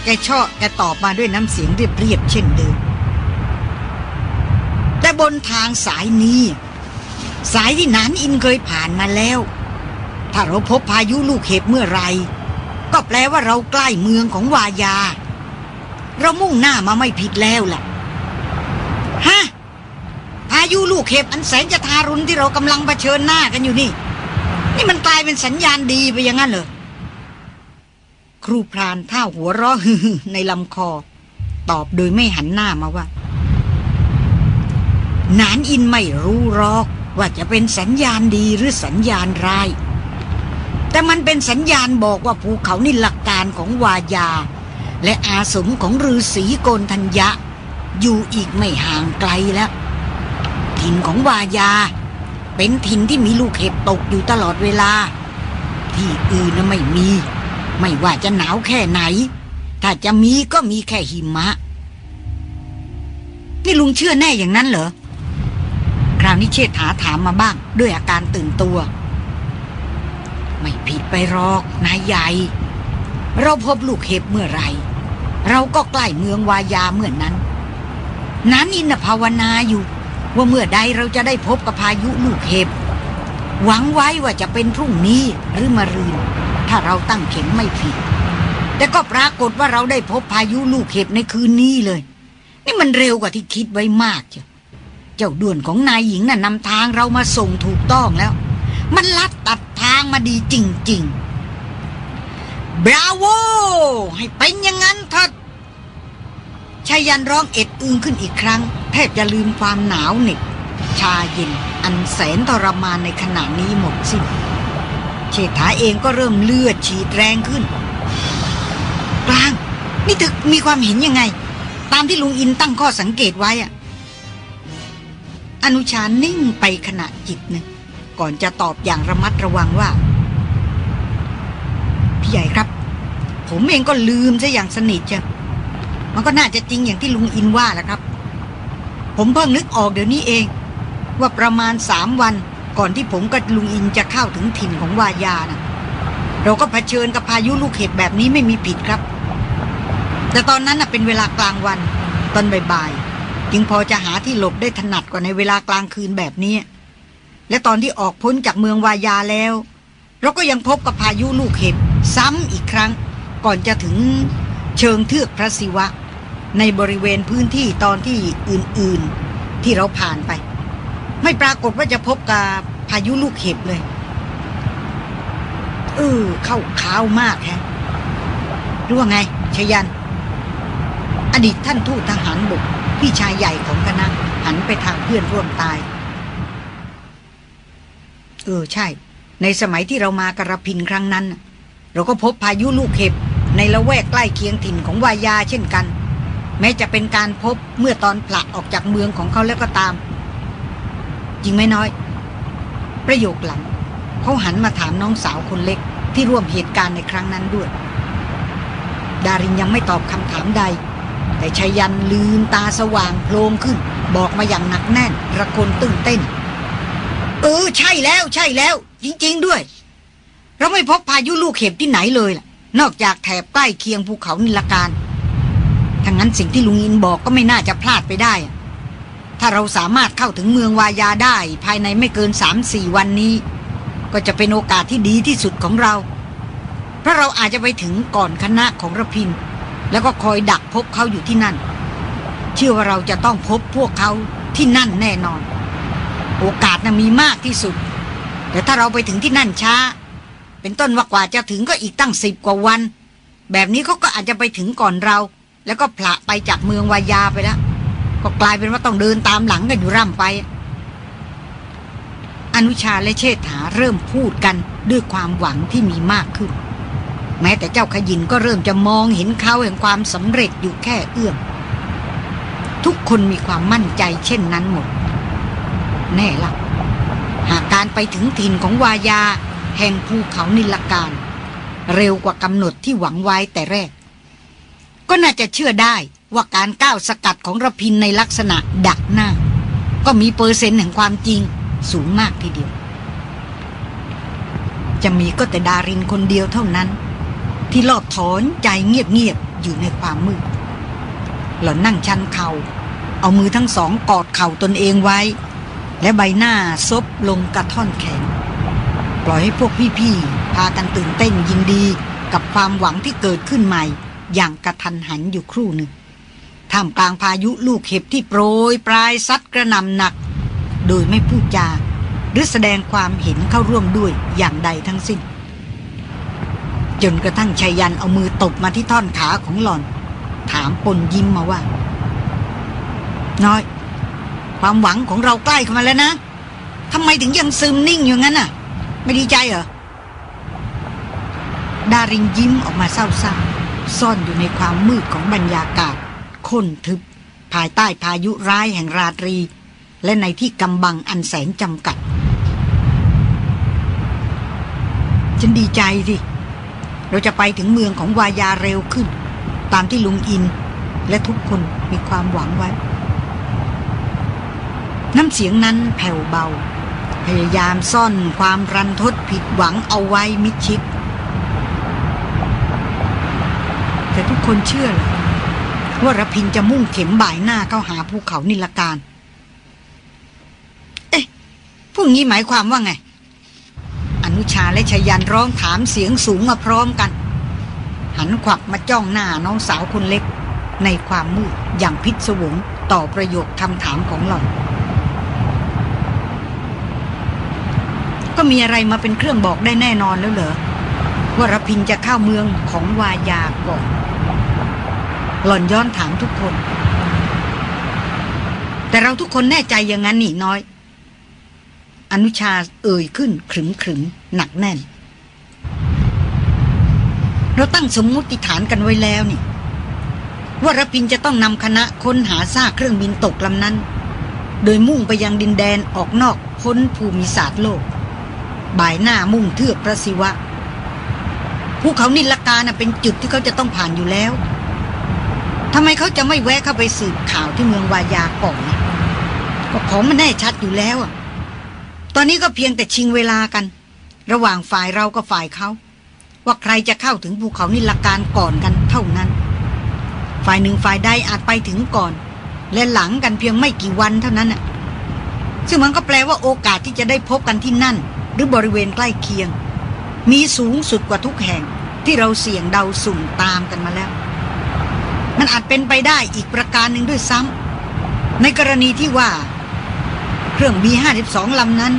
แกชอบแกตอบมาด้วยน้ำเสียงเรียบๆเช่นเดิม แต่บนทางสายนี้ สายที่นานอินเคยผ่านมาแล้ว ถ้าเราพบพายุลูกเห็บเมื่อไรก็แปลว่าเราใกล้เมืองของวายา เรามุ่งหน้ามาไม่ผิดแล้วล่ะฮะพายุลูกเห็บอันแสนจะทารุณที่เรากำลังเผชิญหน้ากันอยู่นี่ นี่มันกลายเป็นสัญญาณดีไปอย่างนั้นเหรอครูพรานท่าหัวเราะฮือในลำคอ ตอบโดยไม่หันหน้ามาว่า นานอินไม่รู้หรอกว่าจะเป็นสัญญาณดีหรือสัญญาณร้าย แต่มันเป็นสัญญาณบอกว่าภูเขานี่หลักการของวายา และอาสมของฤาษีโกนทัญญะ อยู่อีกไม่ห่างไกลแล้ว ถิ่นของวายา เป็นถิ่นที่มีลูกเห็บตกอยู่ตลอดเวลา ที่อื่นไม่มี ไม่ว่าจะหนาวแค่ไหน ถ้าจะมีก็มีแค่หิมะ นี่ลุงเชื่อแน่อย่างนั้นเหรอ คราวนี้เชษฐาถามมาบ้างด้วยอาการตื่นตัว ไม่ผิดไปหรอกนายใหญ่ เราพบลูกเห็บเมื่อไรเราก็ใกล้เมืองวายาเมื่อนนั้นนั้นอินภาวนาอยู่ ว่าเมื่อใดเราจะได้พบกับพายุลูกเห็บ หวังไว้ว่าจะเป็นพรุ่งนี้หรือมะรืน ถ้าเราตั้งเข็มไม่ผิด แต่ก็ปรากฏว่าเราได้พบพายุลูกเห็บในคืนนี้เลย นี่มันเร็วกว่าที่คิดไว้มากเจ้าเจ้าด่วนของนายหญิงน่ะนำทางเรามาส่งถูกต้องแล้ว มันลัดางมาดีจริง ๆ บราโว ให้เป็นอย่างนั้นเถิดชายันร้องเอ็ดอึงขึ้นอีกครั้ง แทบจะลืมความหนาวเหน็บชาเย็นอันแสนทรมานในขณะนี้หมดสิ้นเชษฐาเองก็เริ่มเลือดฉีดแรงขึ้น กลาง นี่ถึกมีความเห็นยังไง ตามที่ลุงอินตั้งข้อสังเกตไว้อะอนุชานิ่งไปขณะจิตหนึ่ง ก่อนจะตอบอย่างระมัดระวังว่า พี่ใหญ่ครับ ผมเองก็ลืมซะอย่างสนิทจ้ะมันก็น่าจะจริงอย่างที่ลุงอินว่าแหละครับ ผมเพิ่งนึกออกเดี๋ยวนี้เอง ว่าประมาณสามวันก่อนที่ผมกับลุงอินจะเข้าถึงถิ่นของวายานะเราก็เผชิญกับพายุลูกเห็บแบบนี้ไม่มีผิดครับ แต่ตอนนั้นน่ะเป็นเวลากลางวัน ตอนบ่ายๆ จึงพอจะหาที่หลบได้ถนัดกว่าในเวลากลางคืนแบบนี้ และตอนที่ออกพ้นจากเมืองวายาแล้ว เราก็ยังพบกับพายุลูกเห็บซ้ำอีกครั้ง ก่อนจะถึงเชิงเทือกพระศิวะ ในบริเวณพื้นที่ตอนที่อื่นๆที่เราผ่านไป ไม่ปรากฏว่าจะพบกับพายุลูกเห็บเลยเออเข้าข้าวมากแฮะรู้ว่าไงชยัน อดีตท่านทูตทหารบกพี่ชายใหญ่ของคณะหันไปทางเพื่อนร่วมตาย ออใช่ ในสมัยที่เรามากระพินครั้งนั้น เราก็พบพายุลูกเห็บ ในละแวกใกล้เคียงถิ่นของวายาเช่นกัน แม้จะเป็นการพบเมื่อตอนผลักออกจากเมืองของเขาแล้วก็ตาม จริงไหมน้อย ประโยคหลังเขาหันมาถามน้องสาวคนเล็กที่ร่วมเหตุการณ์ในครั้งนั้นด้วย ดารินยังไม่ตอบคำถามใด แต่ชายันลืมตาสว่างโพลงขึ้น บอกมาอย่างหนักแน่น ระคนตึงเต้น เออ ใช่แล้ว ใช่แล้ว จริง ๆ ด้วย เราไม่พบพายุลูกเห็บที่ไหนเลยล่ะ นอกจากแถบใกล้เคียงภูเขานิลการทั้งนั้นสิ่งที่ลุงอินบอกก็ไม่น่าจะพลาดไปได้ ถ้าเราสามารถเข้าถึงเมืองวายาได้ภายในไม่เกินสามสี่วันนี้ ก็จะเป็นโอกาสที่ดีที่สุดของเรา เพราะเราอาจจะไปถึงก่อนคณะของระพิน แล้วก็คอยดักพบเขาอยู่ที่นั่น เชื่อว่าเราจะต้องพบพวกเขาที่นั่นแน่นอน โอกาสน่ะมีมากที่สุด แต่ถ้าเราไปถึงที่นั่นช้า เป็นต้นว่ากว่าจะถึงก็อีกตั้งสิบกว่าวัน แบบนี้เขาก็อาจจะไปถึงก่อนเรา แล้วก็ผละไปจากเมืองวายาไปแล้วก็กลายเป็นว่าต้องเดินตามหลังกันอยู่ร่ำไป อนุชาและเชษฐาเริ่มพูดกันด้วยความหวังที่มีมากขึ้น แม้แต่เจ้าขยินก็เริ่มจะมองเห็นเขาแห่งความสำเร็จอยู่แค่เอื้อมทุกคนมีความมั่นใจเช่นนั้นหมด แน่ละหากการไปถึงถิ่นของวายา แห่งภูเขานิลการ เร็วกว่ากำหนดที่หวังไว้แต่แรก ก็น่าจะเชื่อได้ว่าการก้าวสกัดของระพินในลักษณะดักหน้า ก็มีเปอร์เซ็นต์แห่งความจริงสูงมากทีเดียว จะมีก็แต่ดารินคนเดียวเท่านั้น ที่รอบถอนใจเงียบๆอยู่ในความมืดหล่อนนั่งชันเขา่าเอามือทั้งสองกอดเข่าตนเองไว้ และใบหน้าซบลงกระท่อนแขน ปล่อยให้พวกพี่ๆ พากันตื่นเต้นยินดีกับความหวังที่เกิดขึ้นใหม่ อย่างกระทันหันอยู่ครู่หนึ่งท่ามกลางพายุลูกเห็บที่โปรยปลายซัดกระนำหนัก โดยไม่พูดจา หรือแสดงความเห็นเข้าร่วมด้วยอย่างใดทั้งสิ้น จนกระทั่งชายันเอามือตบมาที่ท่อนขาของหล่อน ถามปนยิ้มมาว่า น้อย ความหวังของเราใกล้เข้ามาแล้วนะทำไมถึงยังซึมนิ่งอยู่งั้นน่ะ ไม่ดีใจเหรอ ดารินยิ้มออกมาเศร้าๆ ซ่อนอยู่ในความมืดของบรรยากาศค้นทึบ ภายใต้พายุร้ายแห่งราตรี และในที่กำบังอันแสนจำกัด ฉันดีใจสิ เราจะไปถึงเมืองของวายาเร็วขึ้น ตามที่ลุงอิน และทุกคนมีความหวังไว้ น้ำเสียงนั้นแผ่วเบา พยายามซ่อนความรันทดผิดหวังเอาไว้มิชิด แต่ทุกคนเชื่อเลยว่ารพินจะมุ่งเข็มบ่ายหน้าเข้าหาภูเขานิลการ เอ๊ะพวกนี้หมายความว่าไง อนุชาและชยันร้องถามเสียงสูงมาพร้อมกัน หันขวับมาจ้องหน้าน้องสาวคนเล็ก ในความมืดอย่างพิศวงต่อประโยคคำถามของหล่อน ก็มีอะไรมาเป็นเครื่องบอกได้แน่นอนแล้วเหรอว่ารพินจะเข้าเมืองของวายาก่อนหล่อนย้อนถามทุกคน แต่เราทุกคนแน่ใจอย่างนั้นนี่น้อย อนุชาเอ่ยขึ้นขรึมขรึมหนักแน่น เราตั้งสมมุติฐานกันไว้แล้วนี่ ว่ารพินจะต้องนำคณะค้นหาซากเครื่องบินตกลำนั้น โดยมุ่งไปยังดินแดนออกนอกพ้นภูมิศาสตร์โลก บ่ายหน้ามุ่งเทือกพระศิวะภูเขานิลกาเป็นจุดที่เขาจะต้องผ่านอยู่แล้วทำไมเขาจะไม่แวะเข้าไปสืบข่าวที่เมืองวายาก่อนนะก็ของมันแน่ชัดอยู่แล้วอะตอนนี้ก็เพียงแต่ชิงเวลากัน ระหว่างฝ่ายเรากับฝ่ายเขาว่าใครจะเข้าถึงภูเขานิลการก่อนกันเท่านั้น ฝ่ายหนึ่งฝ่ายใดอาจไปถึงก่อน และหลังกันเพียงไม่กี่วันเท่านั้นน่ะ ซึ่งมันก็แปลว่าโอกาสที่จะได้พบกันที่นั่น หรือบริเวณใกล้เคียง มีสูงสุดกว่าทุกแห่งที่เราเสี่ยงเดาสุ่มตามกันมาแล้ว มันอาจเป็นไปได้อีกประการหนึ่งด้วยซ้ำในกรณีที่ว่า เครื่องบีห้าสิบสองลำนั้น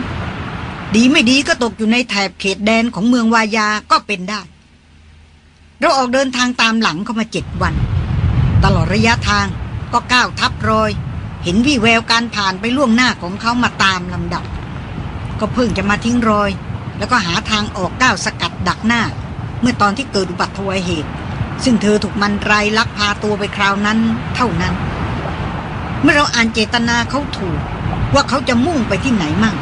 ดีไม่ดีก็ตกอยู่ในแถบเขตแดนของเมืองวายาก็เป็นได้ เราออกเดินทางตามหลังเข้ามาเจ็ดวัน ตลอดระยะทางก็ก้าวทับรอย เห็นวี่แววการผ่านไปล่วงหน้าของเขามาตามลำดับ ก็เพิ่งจะมาทิ้งรอย แล้วก็หาทางออกก้าวสกัดดักหน้า เมื่อตอนที่เกิดอุบัติเหตุ ซึ่งเธอถูกมันไรลักพาตัวไปคราวนั้นเท่านั้น เมื่อเราอ่านเจตนาเขาถูก ว่าเขาจะมุ่งไปที่ไหนมั่ง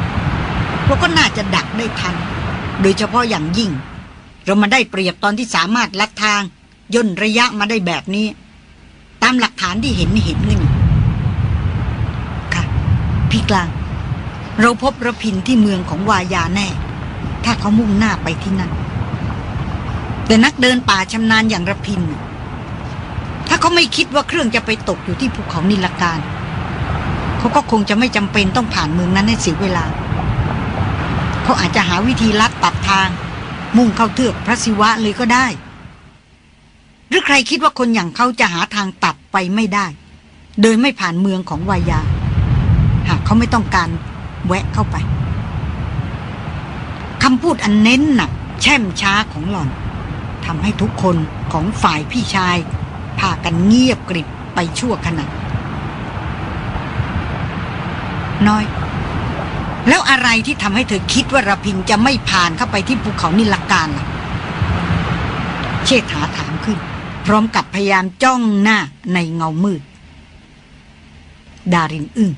เราก็น่าจะดักได้ทัน โดยเฉพาะอย่างยิ่ง เรามาได้เปรียบตอนที่สามารถลัดทางย่นระยะมาได้แบบนี้ ตามหลักฐานที่เห็นเห็นกันอยู่ค่ะ พี่กลาง เราพบระพินที่เมืองของวายาแน่ ถ้าเขามุ่งหน้าไปที่นั่น แต่นักเดินป่าชำนาญอย่างระพิน ถ้าเขาไม่คิดว่าเครื่องจะไปตกอยู่ที่ภูเขานิลการ เขาก็คงจะไม่จำเป็นต้องผ่านเมืองนั้นให้เสียเวลา เขาอาจจะหาวิธีลัดตัดทาง มุ่งเข้าเทือกพระศิวะเลยก็ได้ หรือใครคิดว่าคนอย่างเขาจะหาทางตัดไปไม่ได้ โดยไม่ผ่านเมืองของวายา หากเขาไม่ต้องการ แวะเข้าไปคำพูดอันเน้นหนักแช่มช้าของหล่อนทำให้ทุกคนของฝ่ายพี่ชายพากันเงียบกริบไปชั่วขณะน้อย แล้วอะไรที่ทำให้เธอคิดว่าระพินจะไม่ผ่านเข้าไปที่ภูเขานิลการล่ะ เชษฐาถามขึ้น พร้อมกับพยายามจ้องหน้าในเงามืด ดารินอึ้ง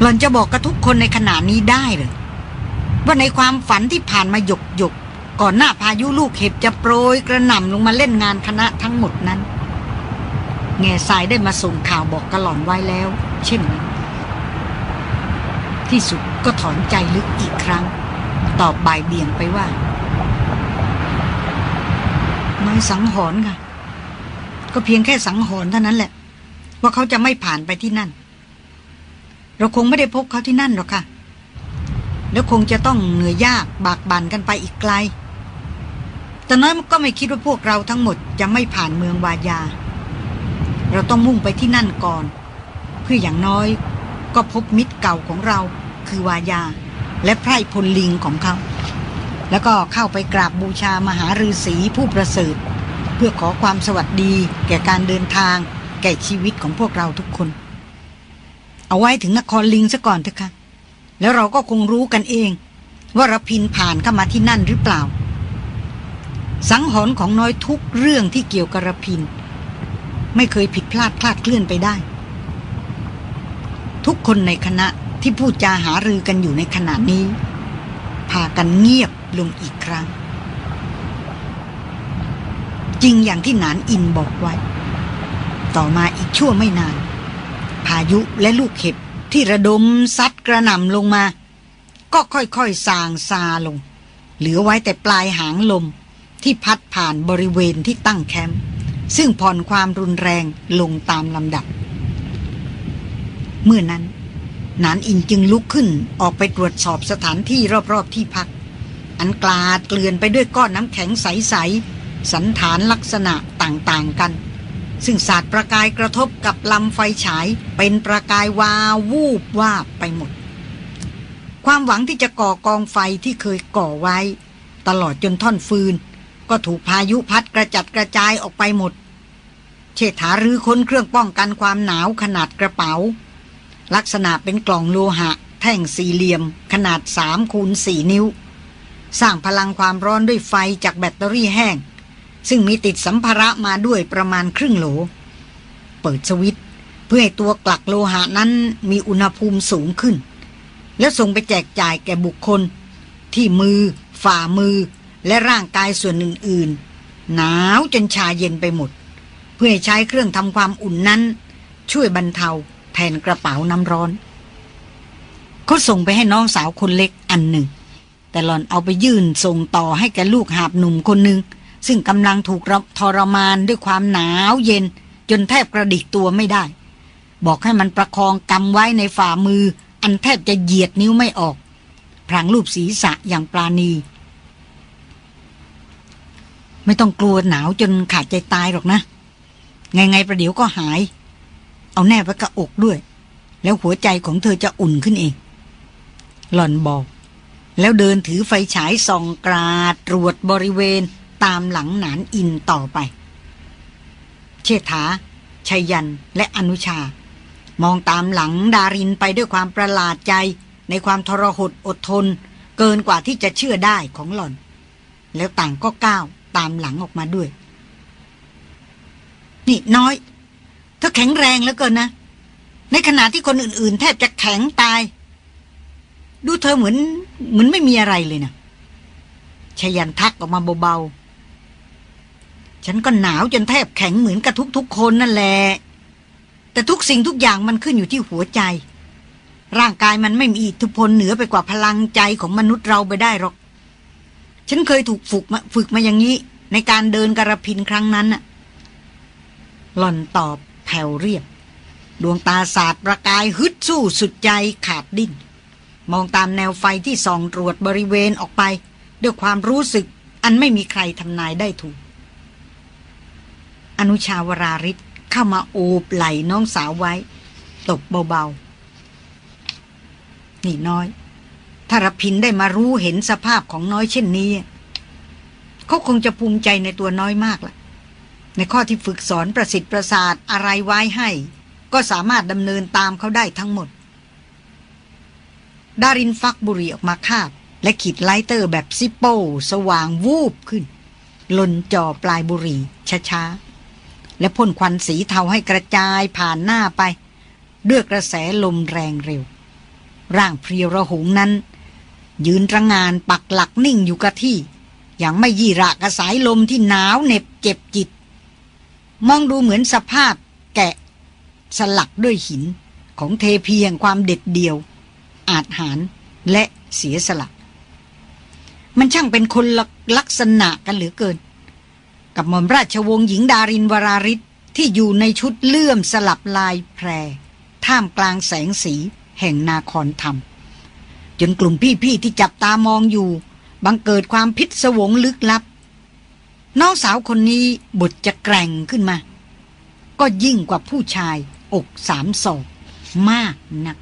หล่อนจะบอกกับทุกคนในขณะนี้ได้เลยว่าในความฝันที่ผ่านมาหยกหยกก่อนหน้าพายุลูกเห็บจะโปรยกระหน่ำลงมาเล่นงานคณะทั้งหมดนั้นแง่ทรายได้มาส่งข่าวบอกกระหล่อนไว้แล้ว เช่นนั้น ที่สุดก็ถอนใจลึกอีกครั้ง ตอบบ่ายเบี่ยงไปว่าน้อยสังหรณ์ค่ะ ก็เพียงแค่สังหรณ์เท่านั้นแหละ ว่าเขาจะไม่ผ่านไปที่นั่น เราคงไม่ได้พบเขาที่นั่นหรอกค่ะ แล้วคงจะต้องเหนื่อยยากบากบั่นกันไปอีกไกล แต่น้อยก็ไม่คิดว่าพวกเราทั้งหมดจะไม่ผ่านเมืองวายา เราต้องมุ่งไปที่นั่นก่อน เพื่ออย่างน้อยก็พบมิตรเก่าของเราคือวายา และไพร่พลลิงของเขา แล้วก็เข้าไปกราบบูชามหาฤาษีผู้ประเสริฐ เพื่อขอความสวัสดีแก่การเดินทางแก่ชีวิตของพวกเราทุกคน เอาไว้ถึงนครลิงซะก่อนเถอะค่ะแล้วเราก็คงรู้กันเอง ว่ารพินผ่านเข้ามาที่นั่นหรือเปล่า สังหรณ์ของน้อยทุกเรื่องที่เกี่ยวกับรพิน ไม่เคยผิดพลาดคลาดเคลื่อนไปได้ ทุกคนในคณะที่พูดจาหารือกันอยู่ในขณะนี้ พากันเงียบลงอีกครั้ง จริงอย่างที่หนานอินบอกไว้ ต่อมาอีกชั่วไม่นาน พายุและลูกเห็บที่ระดมซัดกระหน่ำลงมา ก็ค่อยๆสางซาลง เหลือไว้แต่ปลายหางลมที่พัดผ่านบริเวณที่ตั้งแคมป์ซึ่งผ่อนความรุนแรงลงตามลำดับ เมื่อนั้น นานอินจึงลุกขึ้นออกไปตรวจสอบสถานที่รอบๆที่พัก อันกลาดเกลื่อนไปด้วยก้อนน้ำแข็งใสๆสันฐานลักษณะต่างๆกัน ซึ่งสาดประกายกระทบกับลำไฟฉาย เป็นประกายวาวูบวาบไปหมด ความหวังที่จะก่อกองไฟที่เคยก่อไว้ ตลอดจนท่อนฟืน ก็ถูกพายุพัดกระจัดกระจายออกไปหมด เชษฐารื้อค้นเครื่องป้องกันความหนาวขนาดกระเป๋า ลักษณะเป็นกล่องโลหะ แท่งสี่เหลี่ยม ขนาดสามคูณสี่นิ้ว สร้างพลังความร้อนด้วยไฟจากแบตเตอรี่แห้ง ซึ่งมีติดสัมภาระมาด้วยประมาณครึ่งโหล เปิดสวิตเพื่อให้ตัวกลักโลหะนั้นมีอุณหภูมิสูงขึ้น แล้วส่งไปแจกจ่ายแก่บุคคล ที่มือ ฝ่ามือ และร่างกายส่วนอื่นๆ หนาวจนชาเย็นไปหมด เพื่อใช้เครื่องทำความอุ่นนั้น ช่วยบรรเทาแทนกระเป๋าน้ำร้อนเขาส่งไปให้น้องสาวคนเล็กอันหนึ่ง แต่หล่อนเอาไปยื่นส่งต่อให้แกลูกหาบหนุ่มคนหนึ่ง ซึ่งกำลังถูกทรมานด้วยความหนาวเย็น จนแทบกระดิกตัวไม่ได้ บอกให้มันประคองกำไว้ในฝ่ามือ อันแทบจะเหยียดนิ้วไม่ออก พรางรูปศีรษะอย่างปราณี ไม่ต้องกลัวหนาวจนขาดใจตายหรอกนะ ไงไงประเดี๋ยวก็หาย เอาแน่ไว้กับอกด้วย แล้วหัวใจของเธอจะอุ่นขึ้นเอง หล่อนบอก แล้วเดินถือไฟฉายส่องกราดตรวจบริเวณ ตามหลังหนานอินต่อไป เชษฐาชัยยันและอนุชา มองตามหลังดารินไปด้วยความประหลาดใจ ในความทรหดอดทน เกินกว่าที่จะเชื่อได้ของหล่อน แล้วต่างก็ก้าวตามหลังออกมาด้วย นี่น้อย เธอแข็งแรงแล้วเกินนะ ในขณะที่คนอื่น ๆ แทบจะแข็งตาย ดูเธอเหมือนเหมือนไม่มีอะไรเลยนะชยันทักออกมาเบา ฉันก็หนาวจนแทบแข็งเหมือนกับทุกๆคนนั่นแหละ แต่ทุกสิ่งทุกอย่างมันขึ้นอยู่ที่หัวใจ ร่างกายมันไม่มีอิทธิพลเหนือไปกว่าพลังใจของมนุษย์เราไปได้หรอก ฉันเคยถูกฝึกมาฝึกมาอย่างนี้ ในการเดินกระพินครั้งนั้นน่ะ หล่อนตอบแผ่วเรียบ ดวงตาสาดประกายฮึดสู้สุดใจขาดดิ้น มองตามแนวไฟที่ส่องตรวจบริเวณออกไป ด้วยความรู้สึกอันไม่มีใครทำนายได้ถูก อนุชาวราริศเข้ามาโอบไหล่น้องสาวไว้ ตบเบาๆ นี่น้อยถ้ารพินได้มารู้เห็นสภาพของน้อยเช่นนี้ เขาคงจะภูมิใจในตัวน้อยมากละในข้อที่ฝึกสอนประสิทธิ์ประสาทอะไรไว้ให้ ก็สามารถดำเนินตามเขาได้ทั้งหมด ดารินฟักบุหรี่ออกมาคาบ และขีดไลเตอร์แบบซิปโป้สว่างวูบขึ้น ลนจ่อปลายบุหรี่ช้าๆ และพ่นควันสีเทาให้กระจายผ่านหน้าไป ด้วยกระแสลมแรงเร็ว ร่างเพรียวระหงนั้น ยืนตระหง่านปักหลักนิ่งอยู่กับที่ อย่างไม่ยี่หระกับสายลมที่หนาวเหน็บเจ็บจิต มองดูเหมือนภาพแกะ สลักด้วยหินของเทพีแห่งความเด็ดเดี่ยว อาจหารและเสียสละ มันช่างเป็นคนลลักษณะกันเหลือเกิน กับหม่อมราชวงศ์หญิงดารินวราริศที่อยู่ในชุดเลื่อมสลับลายแพร ท่ามกลางแสงสีแห่งนาครธรรม จนกลุ่มพี่ๆที่จับตามองอยู่ บังเกิดความพิศวงลึกลับ น้องสาวคนนี้บุตรจะแกร่งขึ้นมา ก็ยิ่งกว่าผู้ชายอกสามศอกมากนัก